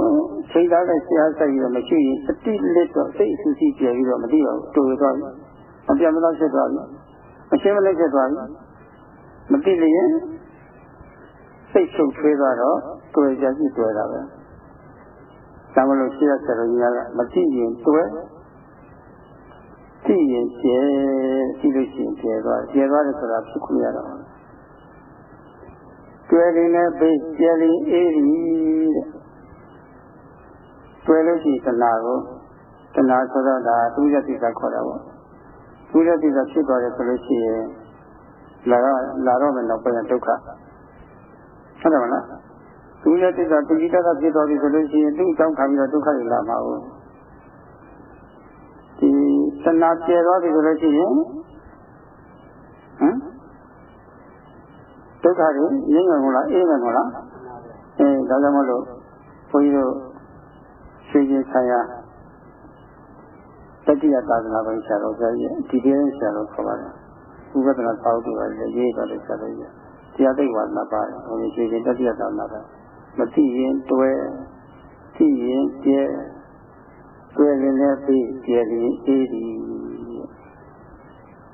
ချိန်သားတဲ့ဆရာဆိုင်ပြီးတော့မရှိရင်အတိလက်တော့စိတ်အဆူရှိပြပြီးတော့မသိတော့တူသွားပြီအပြတ်မလို့ဖြစ်သွားပြီအရှင်းမလေးဖြစ်သွားပြီမသိလျင်စိတ်ချုပ်ထွေးသွားတော့တွေ့ကြကြည့်တွေ့တာပဲဒါမလို့ရှိရဆရာကြီးကမသိရင်တွေ့သိရင်ကျဲသိလို့ရှိရင်ကျဲသွားကျဲသွားတယ်ဆိုတာဖြစ်ခွင့်ရတော့ ကျွဲရင်လည်းပေးကျဲရင်အေးရီတဲ့ကျွဲလို့ရှိရင်တဏှာကိုတဏှာဆိုတော့ဒါသူရတိကခေါ်တာပေါ့သူရတိကဖြစ်သွားတယ်ဆိုလို့ရှိရင်လာတော့လာတော့မယ်နောက်ပိုင်းဒုက္ခဟုတ်တယ်မလားသူရတိကပိဋကဖြစ်သွားပြီဆိုလို့ရှိရင်သူ့အကြောင်းခံပြီးတော့ဒုက္ခတွေလာမှာဟုတ်ဒီတဏှာကျဲသွားပြီဆိုလို့ရှိရင်ဟမ် ဒုက္ခတွေငြိမ်းငြိမ်မလားအေးငြိမ်မလားအဲဒါကြောင့်မလို့ဘုန်းကြီးတို့ဆွေးချင်းဆိုင်ရာတတိယသာသနာ့ဘုရားတော်ဆရာကြီးဒီပြင်းဆရာတော်ခေါ်ပါတယ်ဥပဒနာသာဝတိပါလေရေးတော်တဲ့ဆရာတော်ကြီးတရားသိဝါဒနာပါတယ်ဘုန်းကြီးဆွေးချင်းတတိယသာသနာ့ဘမသိရင်တွဲသိရင်ကျဲတွဲရင်လည်းပြီးကျဲရင်အေးဒီ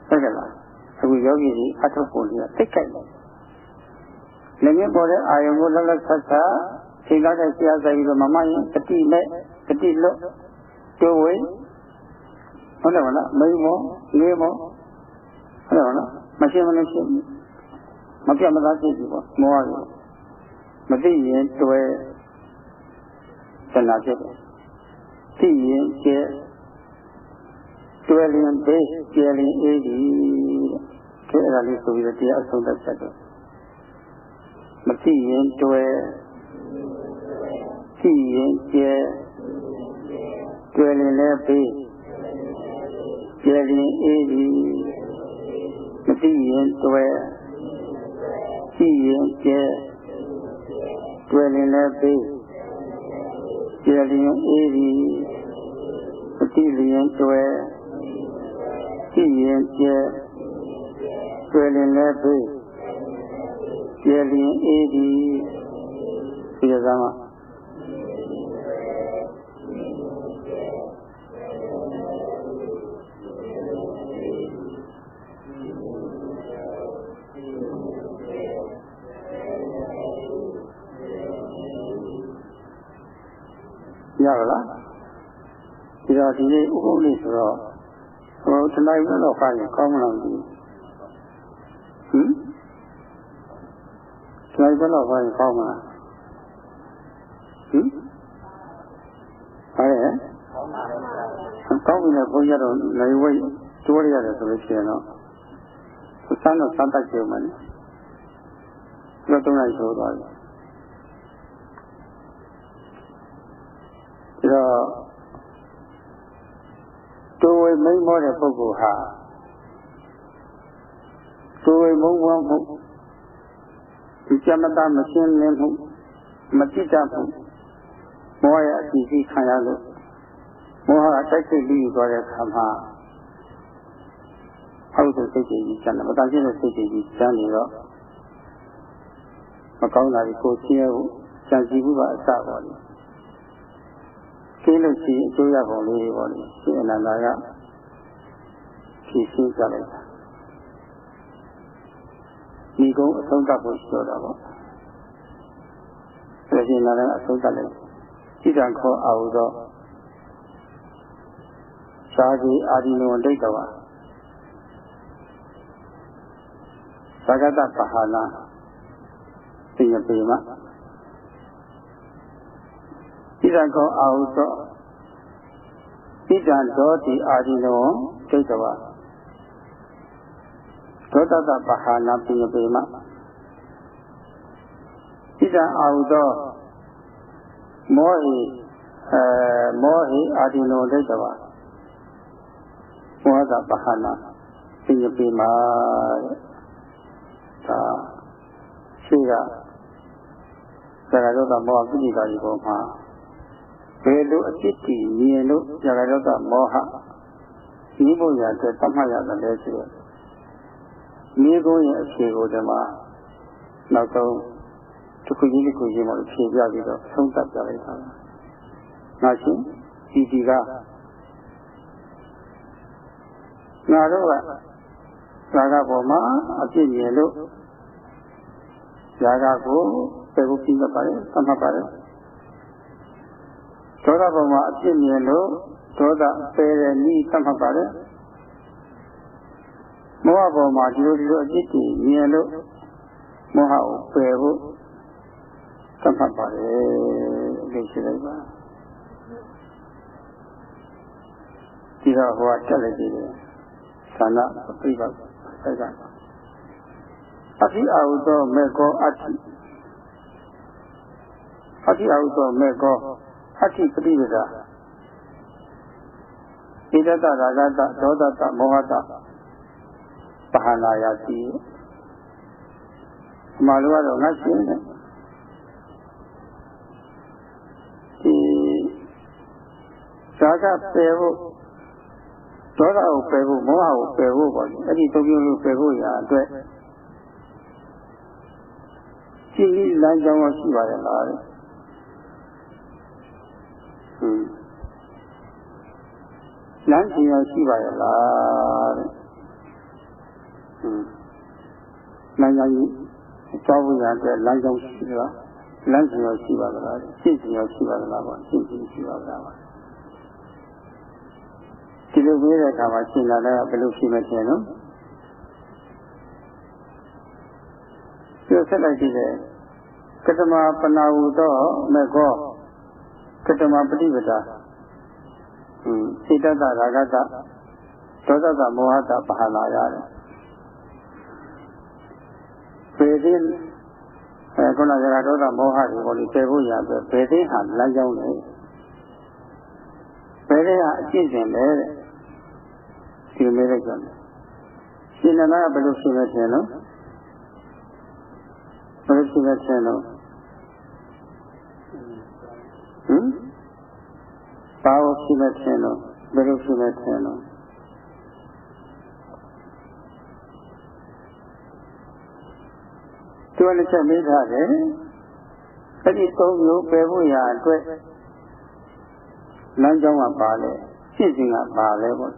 ဟုတ်ကဲ့လားအခုယောဂီကြီးအထုပ်ပုံကြီးသိကြိုက်တယ် လည်းငင်းပေါ်တဲ့အာယုံကိုလက်လက်ဆက်ဆက်ချိန်ကားတဲ့ဆရာဆိုင်ပြီးတော့မမရင်တတိနဲ့တတိလွတ်တိုးဝေးဟုတ်တယ်မလားမိမောလေးမောဟုတ်တယ်မလားမရှင်းမလို့ရှင်းမပြတ်မသားဖြစ်ပြီပေါ့မောရမသိရင်တွဲဆန္ဒဖြစ်တယ်သိရင်ကျဲတွဲရင်ဘေးကျဲရင်အေးဒီတဲ့အဲ့ဒါလေးဆိုပြီးတော့တရားအဆုံးသတ်ချက်တော့ မသိရင်တွဲသိရင်ကျဲတွဲရင်လည်းဘေးကျဲရင်အေးဒီမသိရင်တွဲသိရင်ကျဲတွဲရင်လည်းဘေးကျဲရင်အေးဒီမသိရင်တွဲသိရင်ကျဲကျွယ်လင်လည်းဖေး ကျယ်လင်အေးဒီဒီကစားမှာရပါလားဒီတော့ဒီနေ့ဥပုပ်လေးဆိုတော့ဟိုတနိုင်တော့ဖာရင်ကောင်းမလားဒီဟင် တနိုင်တော့ဖာရင်ကောင်းမလားဟင်ဟာရဲ့ကောင်းပြီလေဘုန်းကြီးတော့နိုင်ဝဲတိုးရတယ်ဆိုလို့ရှိရင်တော့စမ်းတော့စမ်းတတ်ကြုံမယ်နော်တော့နိုင်ဆိုသွားတယ်တော့တူဝေမိန်မောတဲ့ပုဂ္ဂိုလ်ဟာတူဝေမုန်းဝမ်းမှု ဒီကြမတာမရှင်းလင်းမှုမတိတမှုမောရဲ့အစီအစီခံရလို့မောဟအတိုက်စိတ်ပြီးသွားတဲ့အခါမှာအောက်သိစိတ်ကြီးကျန်တယ်မတန်ရှင်းတဲ့စိတ်ကြီးကျန်နေတော့မကောင်းတာကိုကိုရှင်းဖို့ကြံစည်မှုကအစပါလိမ့်ရှင်းလို့ရှိရင်အကျိုးရပုံလေးပေါ့လေရှင်အနန္ဒာကဖြည့်ရှင်းကြလိုက်တာ ဒီကုန်းအဆုံးသတ်ဖို့ပြောတာပေါ့ဒါရှင်နာလည်းအဆုံးသတ်လိုက်ဣဒံခောအာဟုသောသာတိအာဒီနောဒိဋ္ဌဝါသဂတပဟာနာသိယပေမဣဒံကောအာဟုသောဣဒံသောတိအာဒီနောဒိဋ္ဌဝ သောတတပဟာနာပိယပေမဣဒံအာဟုသောမောဟိအဲမောဟိအာဒီနောဒိဋ္ဌဝမောဟတပဟာနာပိယပေမတဲ့ဒါရှိကသရတောတမောဟပိဋိကာယဘောမှာဘယ်လိုအဖြစ်တည်မြင်လို့ဇာကရောတမောဟဒီဘုရားအတွက်တတ်မှတ်ရတယ်လဲဆိုတော့ မိကုန်းရဲ့အခြေကိုဒီမှာနောက်ဆုံးတစ်ခုကြီးတစ်ခုကြီးမှဖြေပြပြီးတော့ဆုံးသတ်ကြလိုက်တာ။ငါရှင်ဒီဒီကငါတို့ကဇာကပေါ်မှာအဖြစ်မြင်လို့ဇာကကိုပြေဖို့ပြီးတော့ပါတယ်သတ်မှတ်ပါတယ်ဒေါသပုံမှာအပြစ်မြင်လို့ဒေါသပယ်တဲ့ဤသတ်မှတ်ပါတယ် မောဟပုံမှာဒီလိုဒီလိုအပြစ်တွေမြင်လို့မောဟကိုပယ်ဖို့သတ်မှတ်ပါတယ်လို့ရှိလိုက်ပါဒီတော့ဟိုကတက်လိုက်ပြီသာနာပြိပတ်ဆက်ကအတိအာဟုသောမေကောအတ္တိအတိအာဟုသောမေကောအဋ္ဌိပฏิပဒါဣဒတရာဂတဒေါသတမောဟတ ပဟနာယတိအမှန်လို့ကတော့ငါရှင်းတယ်ဒီဇာကပယ်ဖို့ဒေါသကိုပယ်ဖို့မောဟကိုပယ်ဖို့ပေါ့လေအဲ့ဒီသုံးမျိုးလို့ပယ်ဖို့ရာအတွက်ရှင်းပြီးလမ်းကြောင်းရှိပါရဲ့လားလမ်းစီရောရှိပါရဲ့လားတဲ့ ဟင်းလမ်းကြောင်းကြီးကြောက်ဖို့ရတဲ့လမ်းကြောင်းရှိလားလမ်းစီရောရှိပါသလားရှင်းစီရောရှိပါသလားပေါ့ရှင်းစီရှိပါသလားပါဒီလိုပြောတဲ့အခါမှာရှင်းလာတဲ့ဘယ်လိုရှိမလဲနော်ပြောဆက်လိုက်ကြည့်တယ်ကတမပနာဟုသောမေကောကတမပฏิပဒါစိတ်တတရာဂတဒေါသတမောဟတပါလာရတယ် ပေသိအဲခုနကရာဒေါသမောဟတွေပေါ်လို့ကျေဖို့ရအတွက်ပေသိဟာလမ်းကြောင်းလေပေသိဟာအကျင့်စဉ်လေတဲ့ဒီလိုမျိုးလိုက်ကြတယ်ရှင်နနာကဘယ်လိုရှိလဲထင်လို့ဘယ်လိုရှိလဲထင်လို့ဟမ်ဘာလို့ရှိလဲထင်လို့ဘယ်လိုရှိလဲထင်လို့ ကလည်းချက်မေးထားတယ်အဲ့ဒီသုံးမျိုးပယ်ဖို့ရအတွက်လမ်းကြောင်းကပါလဲရှင်းစဉ်ကပါလဲပေါ့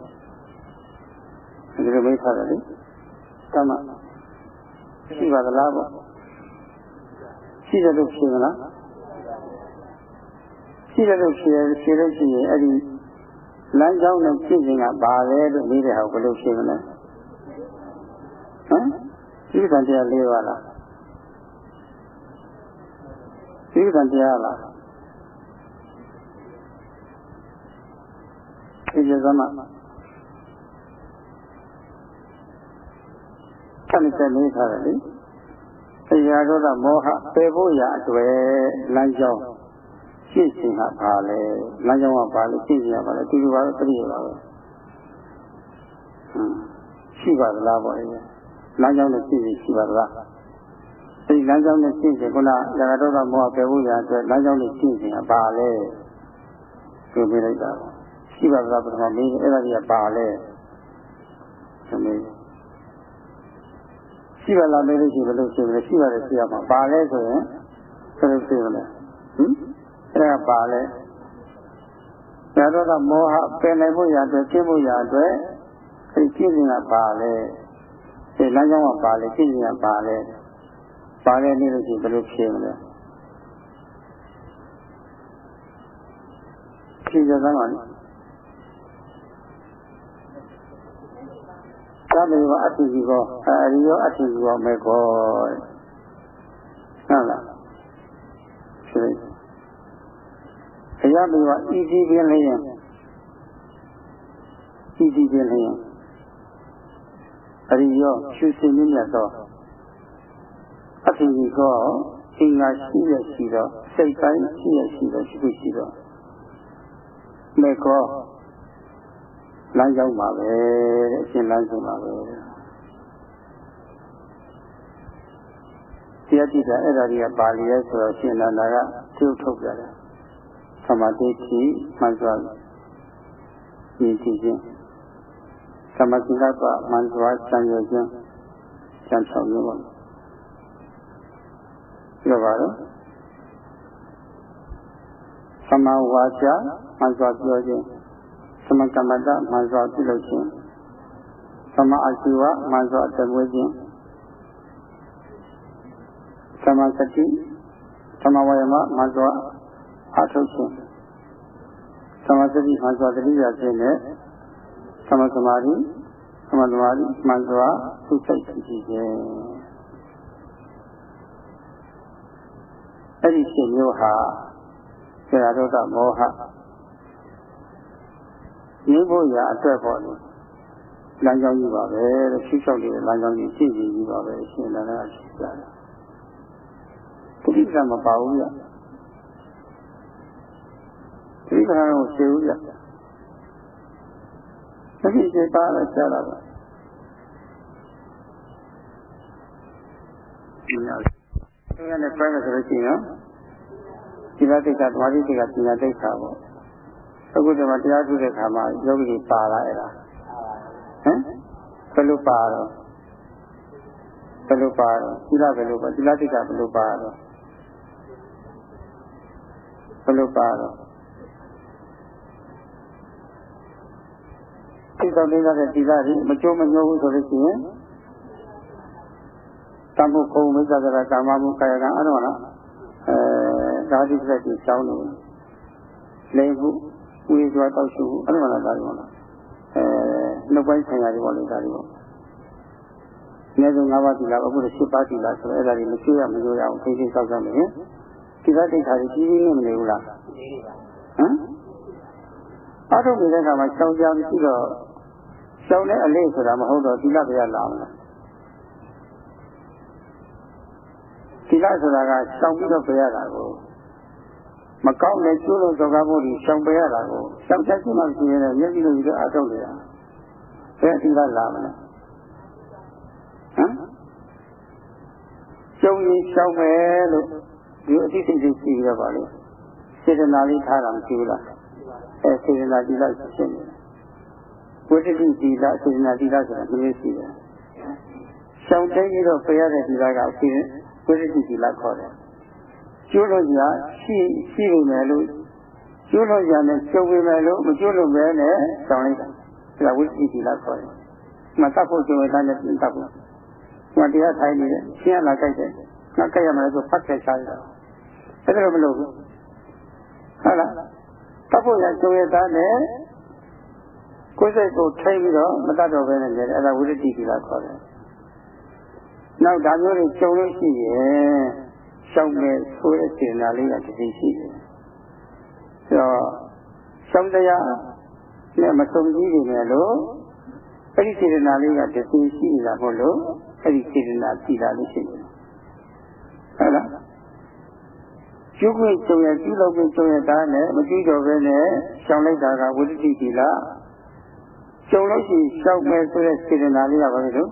ဒီလိုမေးထားတယ်လေတမရှိပါသလားပေါ့ရှိတယ်လို့ဖြေမလားရှိတယ်လို့ဖြေဖြေလို့ရှိရင်အဲ့ဒီလမ်းကြောင်းနဲ့ရှင်းစဉ်ကပါလဲလို့မေးတဲ့ဟာကိုဘယ်လိုဖြေမလဲဟမ်ဒီကံတရား၄ပါးလား ဒီကံတရားလားဒီကြသမဆန့်ဆက်နေထားတယ်လေတရားတော်ကမောဟပယ်ဖို့ရအတွေ့လမ်းကြောင်းရှင်းရှင်းကပါလေလမ်းကြောင်းကပါလေရှင်းရှင်းကပါလေဒီလိုပါပဲပြည့်ရပါပဲဟမ်ရှိပါသလားပေါ့လေလမ်းကြောင်းနဲ့ရှင်းရှင်းရှိပါသလားဒီ လမ်းကြောင်းနဲ့ရှင်းရှင်းခုနတရားတော်ကမောဟပယ်ဖို့ရအတွက်လမ်းကြောင်းနဲ့ရှင်းရှင်းကပါလေပြောပြလိုက်တာရှိပါသလားပထမမေးအဲ့ဒါကြီးကပါလေသမီးရှိပါလားမေးလို့ရှိဘယ်လိုရှိမလဲရှိပါတယ်ရှိရမှာပါလဲဆိုရင်ဘယ်လိုရှိမလဲဟင်အဲ့ဒါပါလဲဒါတော့ကမောဟပယ်နိုင်ဖို့ရအတွက်ကျင့်ဖို့ရအတွက်အဲ့ကျင့်နေတာပါလဲဒီလမ်းကြောင်းကပါလဲကျင့်နေတာပါလဲ ပါလဲနေလို့ရှိဘယ်လိုဖြေမလဲဖြေကြသမ်းပါလေသဗ္ဗေဝအတ္တိကောအရိယောအတ္တိကောမေကောဟုတ်လားဆိုဘုရားမေဝဤစီပင်လျင်ဤစီပင်လျင်အရိယောရှုစင်မြတ်သော အတ္တိကောအင်္ဂါရှိရရှိသောစိတ်တိုင်းရှိရရှိသောရှိရှိသောမေကောလမ်းကြောင်းပါပဲတဲ့အရှင်လမ်းဆုံးပါပဲတရားကြည့်တာအဲ့ဒါကြီးကပါဠိရဲဆိုတော့ရှင်နန္ဒာကကျုပ်ထုတ်ကြတယ်သမာဓိရှိမှန်စွာရည်ကြည်ခြင်းသမာဓိကမှန်စွာစံရခြင်းစံဆောင်ရပါ ပြောပါတော့သမာဝါစာမှန်စွာပြောခြင်းသမကမ္မတမှန်စွာပြုလုပ်ခြင်းသမအရှိဝမှန်စွာတမွေးခြင်းသမစတိသမဝယမမှန်စွာအထုတ်ခြင်းသမစတိမှန်စွာတတိယခြင်းနဲ့သမသမာဓိသမသမာဓိမှန်စွာသုစိတ်ကြည့်ခြင်း အဲ့ဒီရှင်မျိုးဟာဆရာတို့ကမောဟရင်းဖို့ရာအတွက်ပေါ့လေလမ်းကြောင်းကြီးပါပဲလို့ရှိလျှောက်နေတဲ့လမ်းကြောင်းကြီးရှင်းရှင်းကြီးပါပဲရှင်းလာတာရှိကြတယ်တိဋ္ဌာမပါဘူးရတိဋ္ဌာကိုရှင်းဦးရသတိရှိပါလဲဆက်လာပါဒီနေ့အဲ့ဒါနဲ့ပြောရဆိုလို့ရှိရင် ဒီလိုတိတ်ကဓမ္မတိတ်ကပညာတိတ်ခါပေါ့အခုဒီမှာတရားထုတဲ့ခါမှာယောဂီတွေပါလာအဲ့ဒါဟမ်ဘယ်လိုပါတော့ဘယ်လိုပါတော့သီလဘယ်လိုပါသီလတိကဘယ်လိုပါတော့ဘယ်လိုပါတော့ဒီတော်လေးတဲ့သီလကြီးမကြိုးမညှိုးဘူးဆိုလို့ရှိရင်တမ္ပုခုံမိစ္ဆာကရကာမမှုကာယကံအဲ့တော့လားအဲ ဓာတိစက်ကြီးရှောင်းနေလိမ့်မှုဝေစွာတောက်ရှုအဲ့လိုလားဒါတွေပေါ့လားအဲနောက်ပိုင်းဆိုင်ရာတွေပေါ့လေဒါတွေပေါ့အနည်းဆုံး၅ပါးသီလအခုတော့၈ပါးသီလဆိုတော့အဲ့ဒါတွေမကျွရမလို့ရအောင်သိသိစောက်စောက်နေရင်ဒီကတိတ်ခါကြီးကြီးကြီးနေမနေဘူးလားဟမ်အားထုတ်နေတဲ့အခါမှာရှောင်ကြမရှိတော့ရှောင်တဲ့အလေးဆိုတာမဟုတ်တော့သီလတရားလာမလားသီလဆိုတာကရှောင်ပြီးတော့ပြရတာကို မကောင်းတဲ့ကျိုးလို့သောကဖို့ဒီရှောင်ပယ်ရတာကိုရှောင်ချက်ရှိမှရှိရင်လည်းမျက်စိလိုပြီးတော့အထုတ်နေတာဘယ်အတိကလာမလဲဟမ်ကျုံရင်ရှောင်မယ်လို့ဒီအတိစိတ်စိတ်ရှိရပါလေစေတနာလေးထားတာမရှိဘူးလားအဲစေတနာဒီလောက်ဖြစ်နေတယ်ဝိတ္တိဒီလစေတနာဒီလဆိုတာမျိုးရှိတယ်ရှောင်တဲ့ရတော့ပယ်ရတဲ့ဒီလကအစီဝိရတိသီလခေါ်တယ် ကျိုးလို့ကြာရှိရှိနေမယ်လို့ကျိုးလို့ကြာနဲ့ကျုံပေမယ်လို့မကျိုးလို့ပဲနဲ့တောင်းလိုက်တာဒါဝိရတိသီလခေါ်တယ်မတတ်ဖို့ကျုံရတဲ့နဲ့တတ်ဖို့မတရားထိုင်နေတယ်ရှင်းလာကြိုက်တယ်ငါကြိုက်ရမယ်ဆိုဖတ်ခဲ့ချလိုက်တာအဲ့ဒါလိုမလုပ်ဘူးဟုတ်လားတတ်ဖို့ရကျုံရတဲ့နဲ့ကိုယ်စိတ်ကိုထိပြီးတော့မတတ်တော့ဘဲနဲ့လေအဲ့ဒါဝိရတိသီလခေါ်တယ်နောက်ဒါမျိုးတွေကြုံလို့ရှိရင် ရှောင်းမဲ့ဆိုတဲ့စေနာလေးကတတိရှိတယ်။ဆိုတော့ရှောင်းတရားနဲ့မဆုံးကြီးနေတယ်လို့အဲ့ဒီစေနာလေးကတတိရှိနေတာမို့လို့အဲ့ဒီစေနာပြည်လာလို့ရှိတယ်။ဟုတ်လား။ကျုပ်ကိုကြုံရပြုလုပ်ပြီးကြုံရတာနဲ့မကြည့်တော့ဘဲနဲ့ရှောင်းလိုက်တာကဝိတ္တိတိလားကြုံလို့ရှိရင်ရှောက်မဲ့ဆိုတဲ့စေတနာလေးကဘာလို့လဲ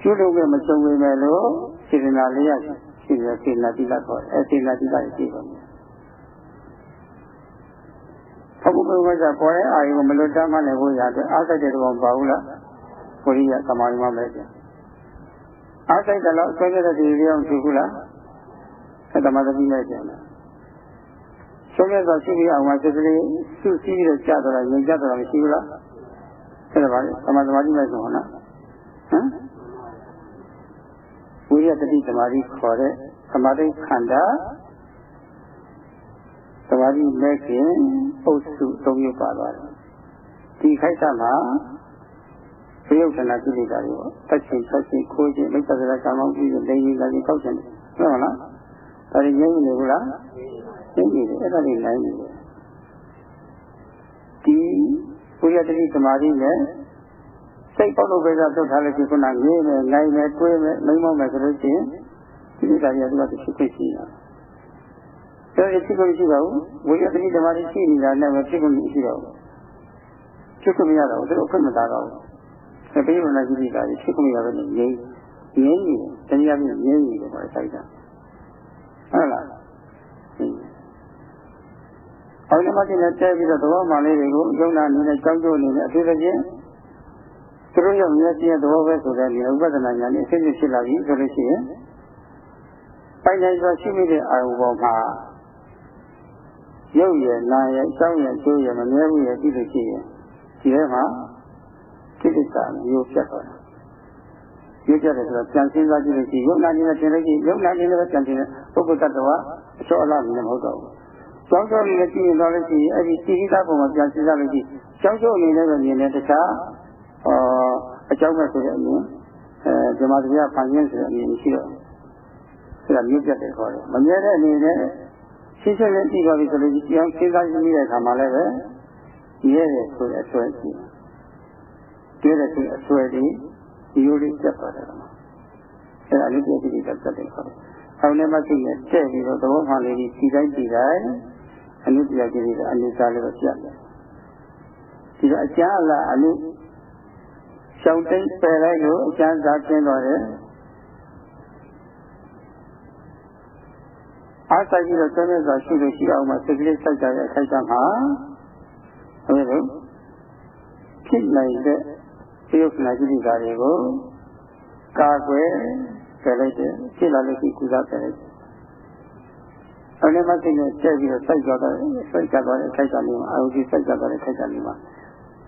ကျွလို့ကမကြုံပေမဲ့လို့စေတနာလေးရ ရှိတယ်စေတနာတိလခေါ်တယ်အဲစေတနာတိလရှိပါမယ်အခုဘုရားကပေါ်တဲ့အာယုမလွတ်တမ်းမှလည်းဘုရားအတွက်အားစိတ်တဲ့ကောင်ပါဘူးလားကိုရိယသမာဓိမှပဲပြန်အားစိတ်တယ်လို့ဆွဲရတဲ့ဒီလေးအောင်ရှိဘူးလားအဲသမာဓိနဲ့ပြန်တယ်ဆုံးရသောရှိပြီးအောင်မှာစိတ်ကလေးစုစည်းပြီးတော့ကြာတော့ငြိမ်ကြတော့မရှိဘူးလားအဲ့ဒါပါလေသမာဓိနဲ့ဆိုဟောနော်ဟမ် ဝိရတတိသမာဓိခေါ်တဲ့သမာဓိခန္ဓာသမာဓိမဲ့ခင်အုပ်စုသုံးမျိုးပါသွားတယ်ဒီခိုက်တာမှာဘယုတ်ထနာကိလေသာတွေပေါ့တက်ချင်းဆက်ချင်းခိုးချင်းမိစ္ဆာစရာကာမောင်းပြီးလိမ့်ရင်းလာချင်းကောက်ချင်တယ်ဟုတ်လားဒါတွေငြိမ့်နေဘူးလားငြိမ့်နေတယ်အဲ့ဒါတွေနိုင်နေတယ်ဒီဝိရတတိသမာဓိနဲ့ စိတ်ပေါက်လို့ပဲကသုတ်ထားလို့ရှိခုနငေးမယ်နိုင်မယ်တွေးမယ်မိမ့်မောက်မယ်ဆိုလို့ရှိရင်ဒီလိုတရားတွေကသူဖြစ်ဖြစ်ရှိတာဒါရဖြစ်လို့ရှိပါဘူးဝိရတိဓမ္မတွေရှိနေတာနဲ့ပဲဖြစ်လို့ရှိတော့ဖြစ်လို့မရတော့ဘူးသူတို့ဖွင့်မသားတော့ဘူးသေပိဝနာရှိတာတွေဖြစ်လို့ရပဲငြိမ်းငြိမ်းနေတရားမျိုးငြိမ်းနေတယ်ပေါ့စိုက်တာဟုတ်လားအောက်နမတင်နဲ့တဲပြီးတော့သဘောမှန်လေးတွေကိုယုံနာအနေနဲ့ကြောင်းကျိုးအနေနဲ့အထူးသဖြင့် သူတို့ရဲ့မျက်စိရဲ့သဘောပဲဆိုတဲ့ဒီဥပဒနာညာနဲ့အစစ်အစစ်ဖြစ်လာပြီဆိုလို့ရှိရင်ပိုင်နိုင်စွာရှိမိတဲ့အာရုံပေါ်မှာရုပ်ရည်နာရည်အကြောင်းရည်ကျိုးရည်မမြဲဘူးရည်ပြီးလို့ရှိရင်ဒီထဲမှာကိလေသာမျိုးပြတ်သွားတယ်။မျိုးပြတ်တယ်ဆိုတော့ပြန်စဉ်းစားကြည့်လို့ရှိရင်ယုံနာနေနဲ့သင်လို့ရှိရင်ယုံနာနေနဲ့ပဲပြန်တင်တယ်ပုဂ္ဂိုလ်တ attva အချောအလားနေမဟုတ်တော့ဘူး။ကြောင်းကြောင်းနေနဲ့ကြည့်ရင်တော့လို့ရှိရင်အဲ့ဒီတိတိသားပုံမှာပြန်စဉ်းစားလို့ရှိရင်ကြောင်းကြောင်းအနေနဲ့ပဲမြင်တယ်တခြား အကြောင်းပဲဆိုတဲ့အမြင်အဲဇမတရားဖန်ရင်းဆိုတဲ့အမြင်ရှိတော့အဲဒါမြုပ်ပြတ်တယ်ခေါ်တယ်မမြဲတဲ့အနေနဲ့ရှင်းရှင်းလင်းသိသွားပြီဆိုလို့ကြောင်းစဉ်းစားကြည့်တဲ့အခါမှာလည်းပဲရဲတယ်ဆိုတဲ့အဆွဲရှိတယ်တဲ့ဆိုအဆွဲဒီဒီလိုလေးပြတ်သွားတယ်အဲဒါလေးပြည့်စုံတဲ့ပြတ်တယ်ခေါ်တယ်အောင်းထဲမှာရှိနေတဲ့ပြီးတော့သဘောမှန်လေးကြီးတိုင်းကြည့်တိုင်းအနုတရားကြီးတွေအနိစ္စလေးတော့ပြတ်တယ်ဒီတော့အကျအလားအနု ရှောင်တိတ်ပယ်လိုက်လို့အကျဉ်းစားကျင်းသွားတယ်အားဆိုင်ပြီးတော့ဆင်းရဲစွာရှိလို့ရှိအောင်မှစိတ်ကလေးစိုက်ကြတဲ့အခိုက်အတန့်မှာဟုတ်ရဲ့ဖြစ်နိုင်တဲ့သေယုတ်နာจิตဓာတ်တွေကိုကာကွယ်ပယ်လိုက်တယ်ဖြစ်လာလို့ရှိကုသပယ်လိုက်တယ်အဲ့ဒီမှာသိနေချက်ပြီးတော့စိုက်ကြတယ်စိုက်ကြသွားတဲ့အခိုက်အတန့်မှာအာရုံကြီးစိုက်ကြသွားတဲ့အခိုက်အတန့်မှာ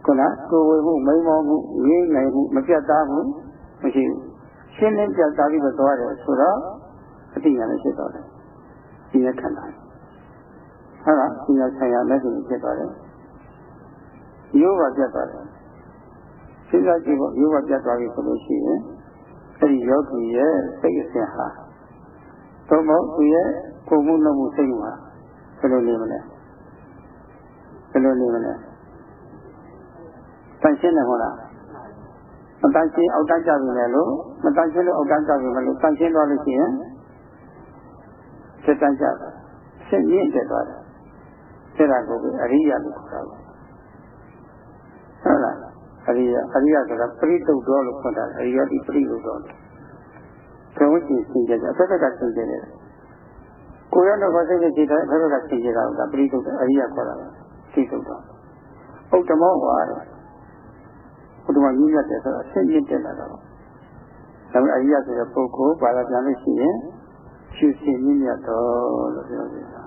ခုနကိုယ်ဝေမှုမိန်မောမှုငြိမ့်နိုင်မှုမပြတ်သားမှုမရှိဘူးရှင်းလင်းပြတ်သားပြီးတော့သွားတယ်ဆိုတော့အတိညာလည်းဖြစ်သွားတယ်ဒီနဲ့ခန္ဓာဟုတ်လားဒီညာဆိုင်ရာလက်ရှိဖြစ်သွားတယ်ရိုးပါပြတ်သွားတယ်စဉ်းစားကြည့်ဖို့ရိုးပါပြတ်သွားပြီဆိုလို့ရှိရင်အဲ့ဒီယောဂီရဲ့စိတ်အစဉ်ဟာသို့မဟုတ်သူရဲ့ပုံမှုနှုတ်မှုစိတ်မှာဘယ်လိုနေမလဲဘယ်လိုနေမလဲ တန်ရှင်းတယ်ဟုတ်လားမတန်ရှင်းအောက်တန်းကြပြီလေလို့မတန်ရှင်းလို့အောက်တန်းကြပြီမလို့တန်ရှင်းသွားလို့ရှိရင်စစ်တန်းကြတယ်ရှင်းမြင့်တက်သွားတယ်အဲ့ဒါကိုအရိယာလို့ခေါ်တာပါဟုတ်လားအရိယာအရိယာဆိုတာပရိတုတ်တော်လို့ခေါ်တာအရိယာဒီပရိတုတ်တော်ဘယ်ဝကြည့်ရှင်းကြတယ်အဖက်ကရှင်းကြတယ်ကိုရတော့စိတ်နဲ့ကြည့်တယ်အဖက်ကရှင်းကြတာကပရိတုတ်အရိယာခေါ်တာပါသိတုတ်တော်ဥဒ္ဓမောပါတဲ့ ဘုရားကြီးရတယ်ဆိုတော့အရှင်းမြင့်တက်လာတော့ဒါဒါပေမဲ့အရိယဆိုတဲ့ပုဂ္ဂိုလ်ပါလာပြန်လို့ရှိရင်ဖြူစင်မြင့်မြတ်တော်လို့ပြောနေတာ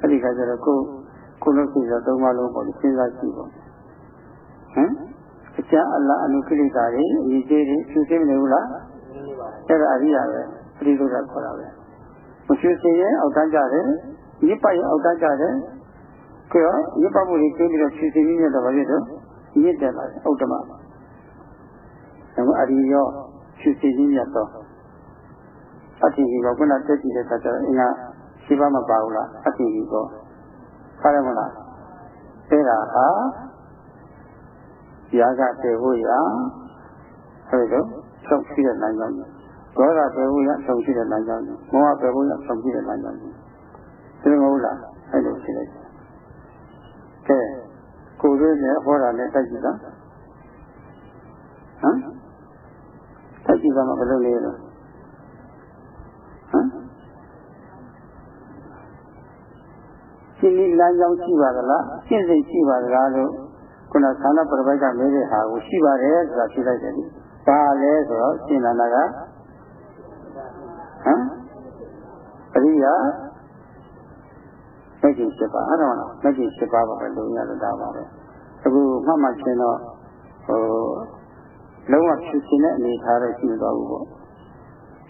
အဲ့ဒီခါကျတော့ကိုကိုလို့ရှိတဲ့သုံးပါးလုံးပေါ့စဉ်းစားကြည့်ပေါ့ဟမ်အကျအလားအနုကိလေသာတွေအရေးကြီးတွေဖြူစင်နေဘူးလားအဲ့ဒါအရိယပဲပရိသုဒ္ဓခေါ်တာပဲမဖြူစင်ရင်အောက်တန်းကြတယ်ညစ်ပတ်ရင်အောက်တန်းကြတယ်ကိုရောညစ်ပတ်မှုတွေကျင်းပြီးတော့ဖြူစင်မြင့်မြတ်တော်ပါလေတော့ညစ်တယ်လားဥဒ္ဓမ ဒါမှအရိယောဖြူစင်မြတ်တော်အတ္တိကြီးကခုနတက်ကြည့်တဲ့အခါကျတော့အင်္ဂါရှိပါမပါဘူးလားအတ္တိကြီးကောဟုတ်တယ်မလားအဲ့ဒါဟာရာဂတေဖို့ရဟုတ်တော့ဆုံးရှိတဲ့လမ်းကြောင်းဒေါသပေဖို့ရဆုံးရှိတဲ့လမ်းကြောင်းမောဟပေဖို့ရဆုံးရှိတဲ့လမ်းကြောင်းဒီလိုမဟုတ်လားအဲ့လိုရှိလိုက်ကဲကိုယ်ရင်းနဲ့ဟောတာနဲ့တိုက်ကြည့်တာဟမ် တိုက်ကြည့်တာမှဘယ်လိုလဲလို့ဟမ်ရှင်းလင်းလမ်းကြောင်းရှိပါသလားရှင်းစိတ်ရှိပါသလားလို့ခုနသာနာပရပိုက်ကမေးတဲ့ဟာကိုရှိပါတယ်ဆိုတာဖြေလိုက်တယ်။ဘာလဲဆိုတော့ရှင်းလာတာကဟမ်အရိယာမဂ္ဂင်7ပါးအဲ့ဒါမှမဂ္ဂင်7ပါးပါပဲလုံရတာပါပဲအခုမှတ်မှချင်းတော့ဟို လုံးဝဖြစ်ရှင်တဲ့အနေထားတော့ရှိမသွားဘူးပေါ့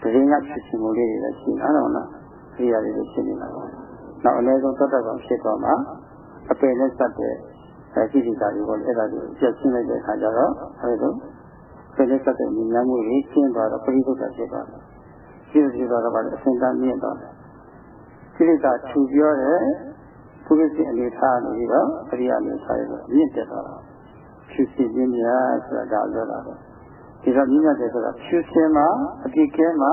တရင်ကဖြစ်ရှင်မှုလေးတွေလည်းရှိနေတာတော့နော်အရိယာတွေလည်းဖြစ်နေတာပေါ့နောက်အနည်းဆုံးသတ္တဗံဖြစ်တော့မှအပယ်နဲ့စတဲ့အဲဒီဒီတာတွေပေါ့အဲ့ဒါကိုပြည့်ရှင်းလိုက်တဲ့အခါကျတော့အဲဒီလိုပယ်နဲ့စတဲ့ဉာဏ်မှုတွေရှင်းသွားတော့ပရိသုဒ္ဓဖြစ်သွားတယ်ရှင်းဖြစ်သွားတော့ပါအစင်တမြင့်သွားတယ်ကိလေသာခြူပြောတဲ့ပုရိသေအနေထားနေပြီးတော့အရိယာအနေထားရတော့မြင့်တက်သွားတာဖြူစင်ခြင်းများဆိုတာဒါပြောတာပဲ ဒီတော့မြင့်တက်ဆိုတာဖြူစင်မှာအပြစ်ကဲမှာ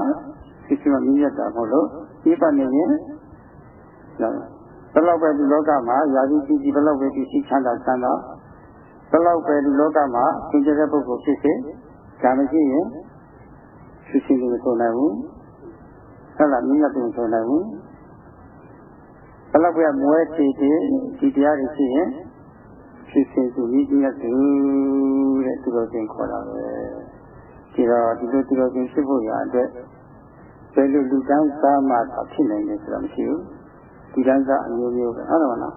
ဖြူစင်မှာမြင့်တက်တာမဟုတ်လို့ဒီပတ်နေရင်ဘယ်လောက်ပဲဒီလောကမှာယာတိကြီးကြီးဘယ်လောက်ပဲဒီရှိချမ်းသာချမ်းသာဘယ်လောက်ပဲဒီလောကမှာသင်္ကြန်တဲ့ပုဂ္ဂိုလ်ဖြစ်စေဒါမရှိရင်ဖြူစင်လို့ဆိုနိုင်ဘူးဟုတ်လားမြင့်တက်လို့ဆိုနိုင်ဘူးဘယ်လောက်ပဲမွဲတည်တည်ဒီတရားတွေရှိရင်ဖြစ်စဉ်သူကြီးကြီးနဲ့သူတဲ့သူတော်စင်ခေါ်တာပဲ ဒီတော့ဒီလိုသူတော်စင်ဖြစ်ဖို့ရအတွက်ဘယ်လိုလူတန်းစားမှသာဖြစ်နိုင်တယ်ဆိုတာမရှိဘူးလူတန်းစားအမျိုးမျိုးပဲအဲ့ဒါမလား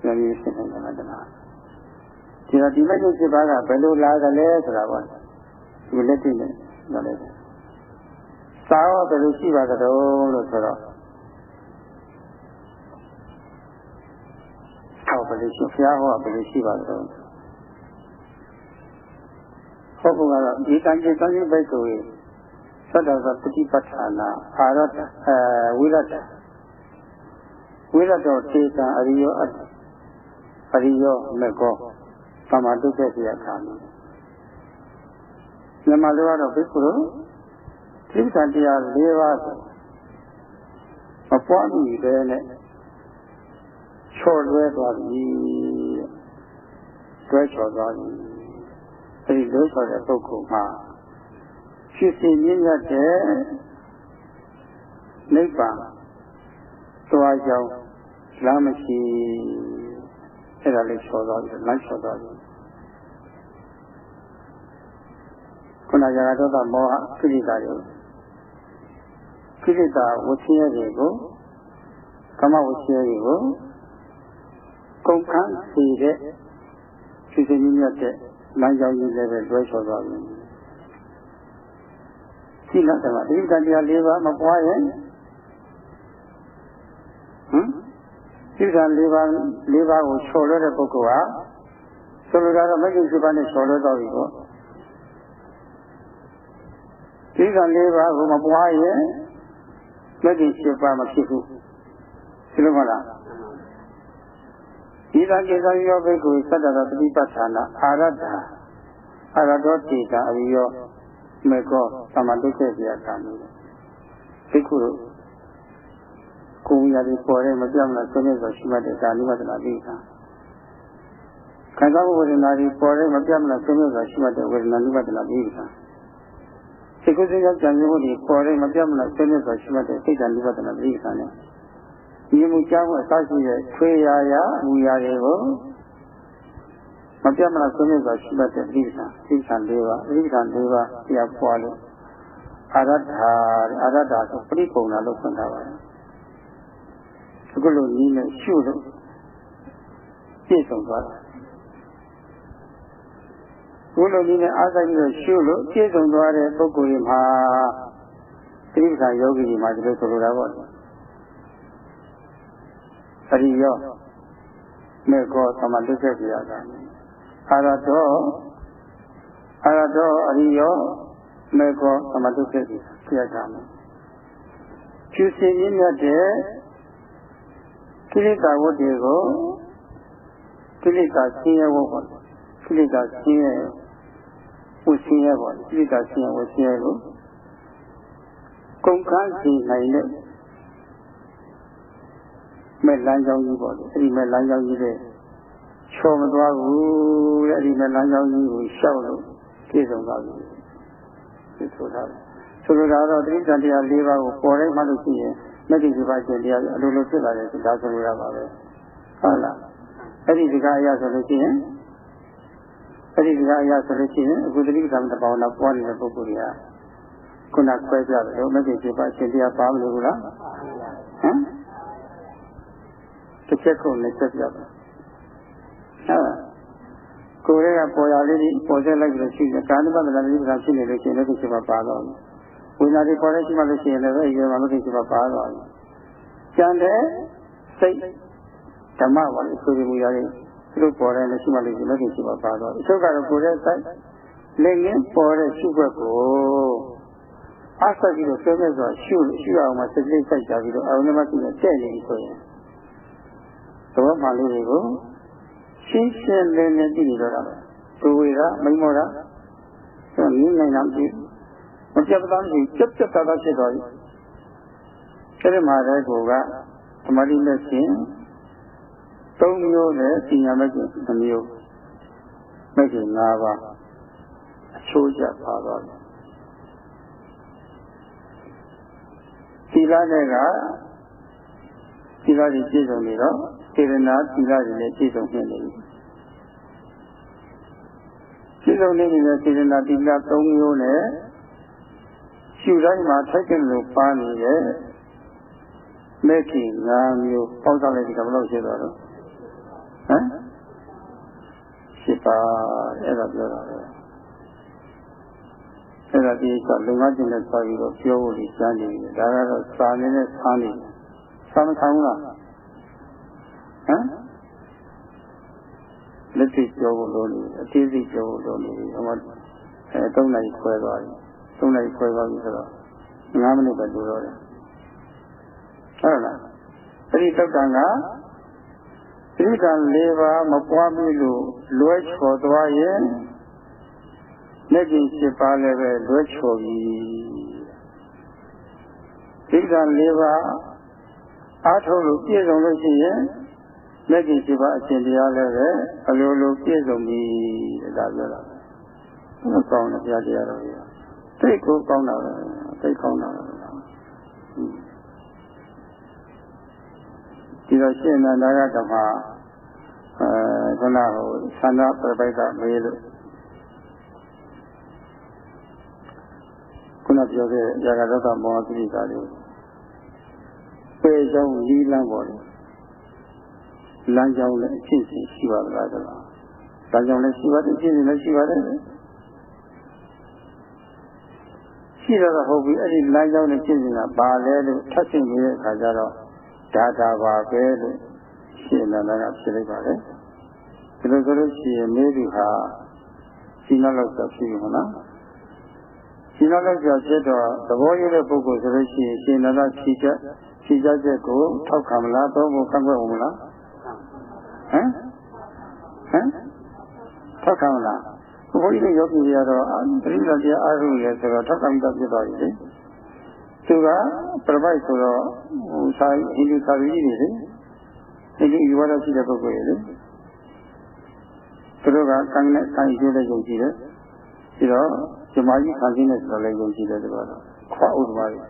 ပြောရင်းဖြစ်နိုင်တယ်မတလားဒီတော့ဒီမဲ့ဖြစ်ပါကဘယ်လိုလာကြလဲဆိုတာပေါ့ဒီလက်တွေ့နဲ့ပြောလိုက်တယ်စာရောဘယ်လိုရှိပါကြတော့လို့ဆိုတော့ဟောဘယ်လိုရှိဘုရားဟောဘယ်လိုရှိပါ လဲဟုတ်ကူကတော့ဒီကံကြီးကံကြီးဘိက္ခုရဲ့သတ္တသပฏิပဋ္ဌာနာအာရတအဲဝိရတဝိရတောတေကံအရိယောအရိယောမေကောသမာတုတဲ့ပြရခါမီမြန်မာလိုကတော့ဘိက္ခုတို့သိက္ခာတရား၄ပါးကိုမပွားမိပဲနဲ့ချော်လွဲသွားပြီတွဲချော်သွားပြီ အဲဒီလွဲချော်တဲ့ပုဂ္ဂိုလ်မှာဖြစ်စီမြင့်ရတဲ့နိဗ္ဗာန်သွားကြောင်းလမ်းမရှိအဲ့ဒါလေးချော်သွားပြီလမ်းချော်သွားပြီခုနကရာဒေါသမောဟကိလေသာတွေကိလေသာဝဆင်းရဲတွေကိုကမ္မဝဆင်းရဲတွေကိုကုန်ခန်းစီတဲ့စီစဉ်မြတ်တဲ့ လမ်းကြောင်းကြီးလည်းပဲတွဲချော်သွားပြီရှိလားတမဒီကတရား၄ပါးမပွားရင်ဟမ်ဒီက၄ပါး၄ပါးကိုချော်လွဲတဲ့ပုဂ္ဂိုလ်ဟာဆိုလိုတာတော့မဂ္ဂင်7ပါးနဲ့ချော်လွဲတော့ပြီပေါ့ဒီက၄ပါးကိုမပွားရင်မဂ္ဂင်7ပါးမဖြစ်ဘူးဒီလိုမလား ဒီသာကေသယောဘိက္ခုသတ္တရပฏิပဋ္ဌာနာအာရတ္တအာရတောတေတာအရိယောမေကောသမတုခေပြာကံလို့ဘိက္ခုကိုယ်ရာဒီပေါ်တဲ့မပြောင်းလားဆွေးနွေးဆိုရှိမှတဲ့ဒါနိဝဒနာတိကံခံစားမှုဝေဒနာတွေပေါ်တဲ့မပြောင်းလားဆွေးနွေးဆိုရှိမှတဲ့ဝေဒနာနိဝဒနာတိကံစိတ်ကိုယ်စိတ်ကကြံစည်မှုတွေပေါ်တဲ့မပြောင်းလားဆွေးနွေးဆိုရှိမှတဲ့စိတ်ဓာနိဝဒနာတိကံနဲ့ ဒီမူကြောင့်အစရှိတဲ့ခွေရာရာမူရာတွေကိုမပြတ်မလားဆွေးနွေးစွာရှိတတ်တဲ့ဣဒ္ဓံဣဒ္ဓံ၄ပါးဣဒ္ဓံ၄ပါးတရားပွားလို့အာရထာအာရထာဆိုပရိပုံနာလို့ဖွင့်ထားပါတယ်အခုလိုနည်းနဲ့ရှုလို့ပြည့်စုံသွားတာဘုလိုနည်းနဲ့အားဆိုင်ပြီးတော့ရှုလို့ပြည့်စုံသွားတဲ့ပုဂ္ဂိုလ်တွေမှာတိပ္ပာယောဂီတွေမှာဒီလိုဆိုလိုတာပေါ့ အရိယောမေကောသမတုစ္ဆေပြရတာအာရတောအာရတောအရိယောမေကောသမတုစ္ဆေပြရတာဖြူစင်ရင်းမြတ်တဲ့ကိလေသာဝတ္တွေကိုကိလေသာဆင်းရဲဖို့ပေါ့ကိလေသာဆင်းရဲဝဆင်းရဲပေါ့ကိလေသာဆင်းရဲဝဆင်းရဲကိုကုန်ခန်းစီနိုင်တဲ့ မဲ့လမ်းကြောင်းကြီးပေါ့လေအဲ့ဒီမဲ့လမ်းကြောင်းကြီးတဲ့ချော်မသွားဘူးတဲ့အဲ့ဒီမဲ့လမ်းကြောင်းကြီးကိုရှောက်လို့ပြည့်စုံသွားပြီဒီဆိုတာဆိုလိုတာတော့တိဋ္ဌာန်တရား၄ပါးကိုပေါ်တိုင်းမှလို့ရှိရင်မဂ္ဂင်7ပါးရှင်တရားအလိုလိုဖြစ်လာတယ်ဒါဆိုလိုတာပါပဲဟုတ်လားအဲ့ဒီဒီကအရာဆိုလို့ရှိရင်အဲ့ဒီဒီကအရာဆိုလို့ရှိရင်အခုတိဋ္ဌာန်တပေါင်းတော့ပေါ်နေတဲ့ပုဂ္ဂိုလ်တွေကခုနခွဲပြတယ်လို့မဂ္ဂင်7ပါးရှင်တရားပါမလို့လားဟမ် တစ်ချက်ကုန်နဲ့ချက်ပြတယ်ဟုတ်ကိုယ်ရဲ့ပေါ်ရလေးကြီးပေါ်ဆက်လိုက်လို့ရှိတယ်ကာဏပဒနာတိပ္ပံဖြစ်နေလို့ရှိရင်လည်းဒီချက်ပါပါတော့ဝိညာဉ်တွေပေါ်တဲ့ရှိမှလို့ရှိရင်လည်းအဲဒီမှာလို့ဒီချက်ပါပါတော့ကျန်တဲ့စိတ်ဓမ္မပါလေဆိုပြီးမူရတယ်သူတို့ပေါ်တယ်လည်းရှိမှလို့ရှိရင်လည်းဒီချက်ပါပါတော့အချုပ်ကတော့ကိုယ်ရဲ့စိတ်လက်ငင်းပေါ်တဲ့ရှုွက်ကိုအားဆက်ပြီးတော့ဆွဲမဲ့ဆိုရှုရှုအောင်မှစိတ်လေးစိုက်ကြပြီးတော့အာရုံနဲ့မှရှိနေတဲ့နေဆိုရင် သဘောမှလေးတွေကိုရှင်းရှင်းလင်းလင်းသိနေတော့တာပဲသူဝေကမိမောတာဆိုနင်းနိုင်တာမကြည့်မပြတ်သားမရှိပြတ်ပြတ်သားသားဖြစ်သွားပြီအဲဒီမှာတဲ့ကိုကသမာဓိနဲ့ရှင်သုံးမျိုးနဲ့ပညာမဲ့ရှင်တစ်မျိုးမဲ့ရှင်၅ပါးအချိုးကျပါသွားတယ်သီလနဲ့ကသီလကြီးပြည့်စုံနေတော့ စေရနာသီလကြီးနဲ့ပြည့်စုံနေတယ်ပြည့်စုံနေတဲ့စေရနာသီလ၃မျိုးနဲ့ရှုတိုင်းမှာထိုက်ကလို့ပါနေတဲ့မဲ့ခင်၅မျိုးပေါင်းစားလိုက်ဒီကဘယ်လောက်ရှိသွားတော့ဟမ်ရှိပါအဲ့ဒါပြောတာပဲအဲ့ဒါဒီကလုံငန်းချင်းနဲ့ဆက်ပြီးတော့ပြောဖို့ဒီစမ်းနေတယ်ဒါကတော့စာနေနဲ့ဆန်းနေတယ်စာမခံဘူးလား ဟမ်လက်သိပြောဖို့လိုနေအသေးစိတ်ပြောဖို့လိုနေပြီအမအဲ၃နိုင်ခွဲသွားပြီ၃နိုင်ခွဲသွားပြီဆိုတော့9မိနစ်ပဲတူတော့တယ်ဟုတ်လားအဲ့ဒီတောက်တန်ကသတိကံ၄ပါးမပွားပြီလို့လွဲချော်သွားရင်လက်ကျင်၈ပါးလည်းပဲလွဲချော်ပြီသတိကံ၄ပါးအားထုတ်လို့ပြည့်စုံလို့ရှိရင် လက်ကျင်၈ပါးအရှင်တရားလည်းပဲအလိုလိုပြည့်စုံပြီဒါပြောတာပဲကောင်းတယ်တရားတရားတော်ကြီးသိကိုကောင်းတာပဲသိကောင်းတာပဲဒီတော့ရှင်းနန္ဒကဓမ္မအဲခုနကဟိုသန္တာပြပိုက်ကမေးလို့ခုနပြောခဲ့ရာဂဒေါသမောဟကိလေသာတွေပေကြောင်းလီးလန်းပေါ်တယ် လမ်းကြောင်းလည်းအဖြစ်စီရှိပါသလားဆိုတော့လမ်းကြောင်းလည်းရှိပါတယ်အဖြစ်စီလည်းရှိပါတယ်ရှိတော့ဟုတ်ပြီအဲ့ဒီလမ်းကြောင်းနဲ့ဖြစ်နေတာဘာလဲလို့ထပ်ဆင့်နေတဲ့အခါကျတော့ဒါတာပါပဲလို့ရှင်းလာတာဖြစ်လိုက်ပါတယ်ဒီလိုဆိုလို့ရှိရင်မေးသူဟာရှင်းလောက်ဆိုဖြစ်ပြီမလားရှင်းလောက်ဆိုဖြစ်တော့သဘောရတဲ့ပုဂ္ဂိုလ်ဆိုလို့ရှိရင်ရှင်းလာတာဖြီးချက်ဖြီးချက်ချက်ကိုထောက်ခံမလားသုံးဖို့ကန့်ကွက်အောင်မလား ဟမ်ဟမ်ထောက်ခံမလားဘုရားကြီးယောဂီတွေကတော့ပရိသတ်တရားအားထုတ်ရဲဆိုတော့ထောက်ခံပြီးတော့ဖြစ်သွားပြီလေသူကပြပိုက်ဆိုတော့ဟိုစာဟိန္ဒူစာပေကြီးတွေလေဒီလိုယူရတော့ရှိတဲ့ပုဂ္ဂိုလ်တွေလေသူတို့ကကံနဲ့ကံကျိုးတဲ့ယုံကြည်တယ်ပြီးတော့ဇမားကြီးခံခြင်းနဲ့ဆိုတော့လည်းယုံကြည်တယ်သူကတော့ခွာဥဒ္ဓမာကြီး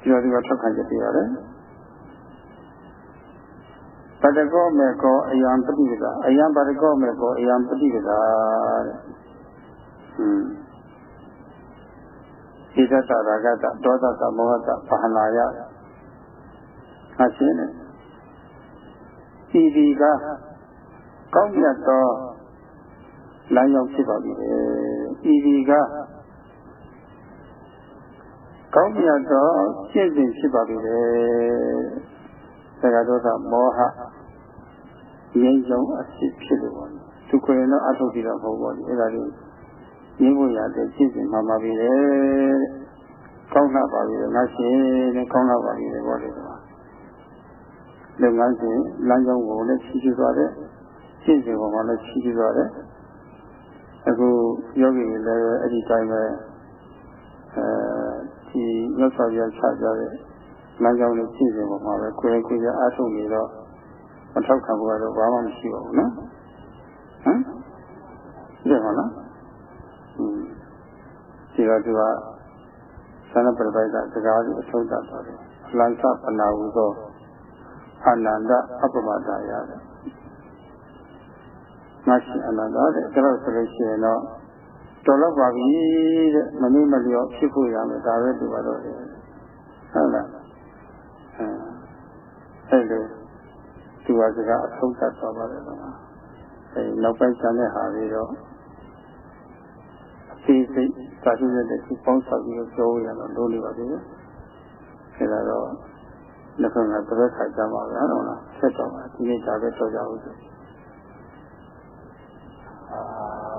ပြီးတော့ဒီကထောက်ခံချက်ပြရတယ်ပ တကောမေကောအယံပฏิပဒါအယံပတကောမေကောအယံပฏิပဒါတဲ့ဟွန်းဣဒတရာဂတဒေါသတမောဟတဘာနာယအရှင်းနဲ့ဒီဒီကကောင်းမြတ်သောလမ်းရောက်ဖြစ်ပါပြီလေဒီဒီကကောင်းမြတ်သောရှင်းစဉ်ဖြစ်ပါပြီလေသက္ကဒေါသမောဟ ငြိမ်းချမ်းအဖြစ်ဖြစ်လို့ပါသူကိုယ်ရင်တော့အထုတ်ကြည့်တော့မဟုတ်ပါဘူးအဲ့ဒါလေးရင်းဖို့ရတဲ့ရှင်းစဉ်မှမှာပြီလေကောင်းလာပါပြီလေငါရှင်နဲ့ကောင်းလာပါပြီလေဘောလေကွာလုပ်ငန်းစဉ်လမ်းကြောင်းကိုလည်းဖြည့်ကျသွားတယ်ရှင်းစဉ်ပေါ်မှာလည်းဖြည့်ကျသွားတယ်အခုယောဂီတွေလည်းအဲ့ဒီတိုင်းပဲအဲဒီမြတ်စွာဘုရားချကြတဲ့လမ်းကြောင်းလေးဖြည့်စဉ်ပေါ်မှာပဲကိုယ်ကိုယ်ကြအားထုတ်နေတော့ မထောက်ခံဘူးကတော့ဘာမှမရှိပါဘူးနော်ဟမ်ဒီမှာလားอืมဒီကသူကသနပရိပိုက်ကစကားကိုအဆုံးသတ်သွားတယ်လန်သပနာဟုသောအနန္တအပမတာရတယ်မရှိအနန္တတဲ့ဒါတော့ဆိုလို့ရှိရင်တော့တော်တော့ပါပြီတဲ့မနည်းမလျော့ဖြစ်ဖို့ရမယ်ဒါပဲဒီပါတော့တယ်ဟုတ်လားအဲအဲ့လို သူဟာစကားအဆုံးသတ်သွားပါတယ်နော်အဲနောက်ပိုင်းဆံတဲ့ဟာတွေတော့အသေးစိတ်သာရှိတဲ့သူပေါင်းဆောင်ပြီးပြောရတော့လို့နေပါသေးတယ်အဲဒါတော့လက်ခံကတစ်သက်ခါကြမှာပဲဟုတ်လားဆက်တော့ဒီနေ့ဒါပဲတော့ကြအောင်ဆိုအာ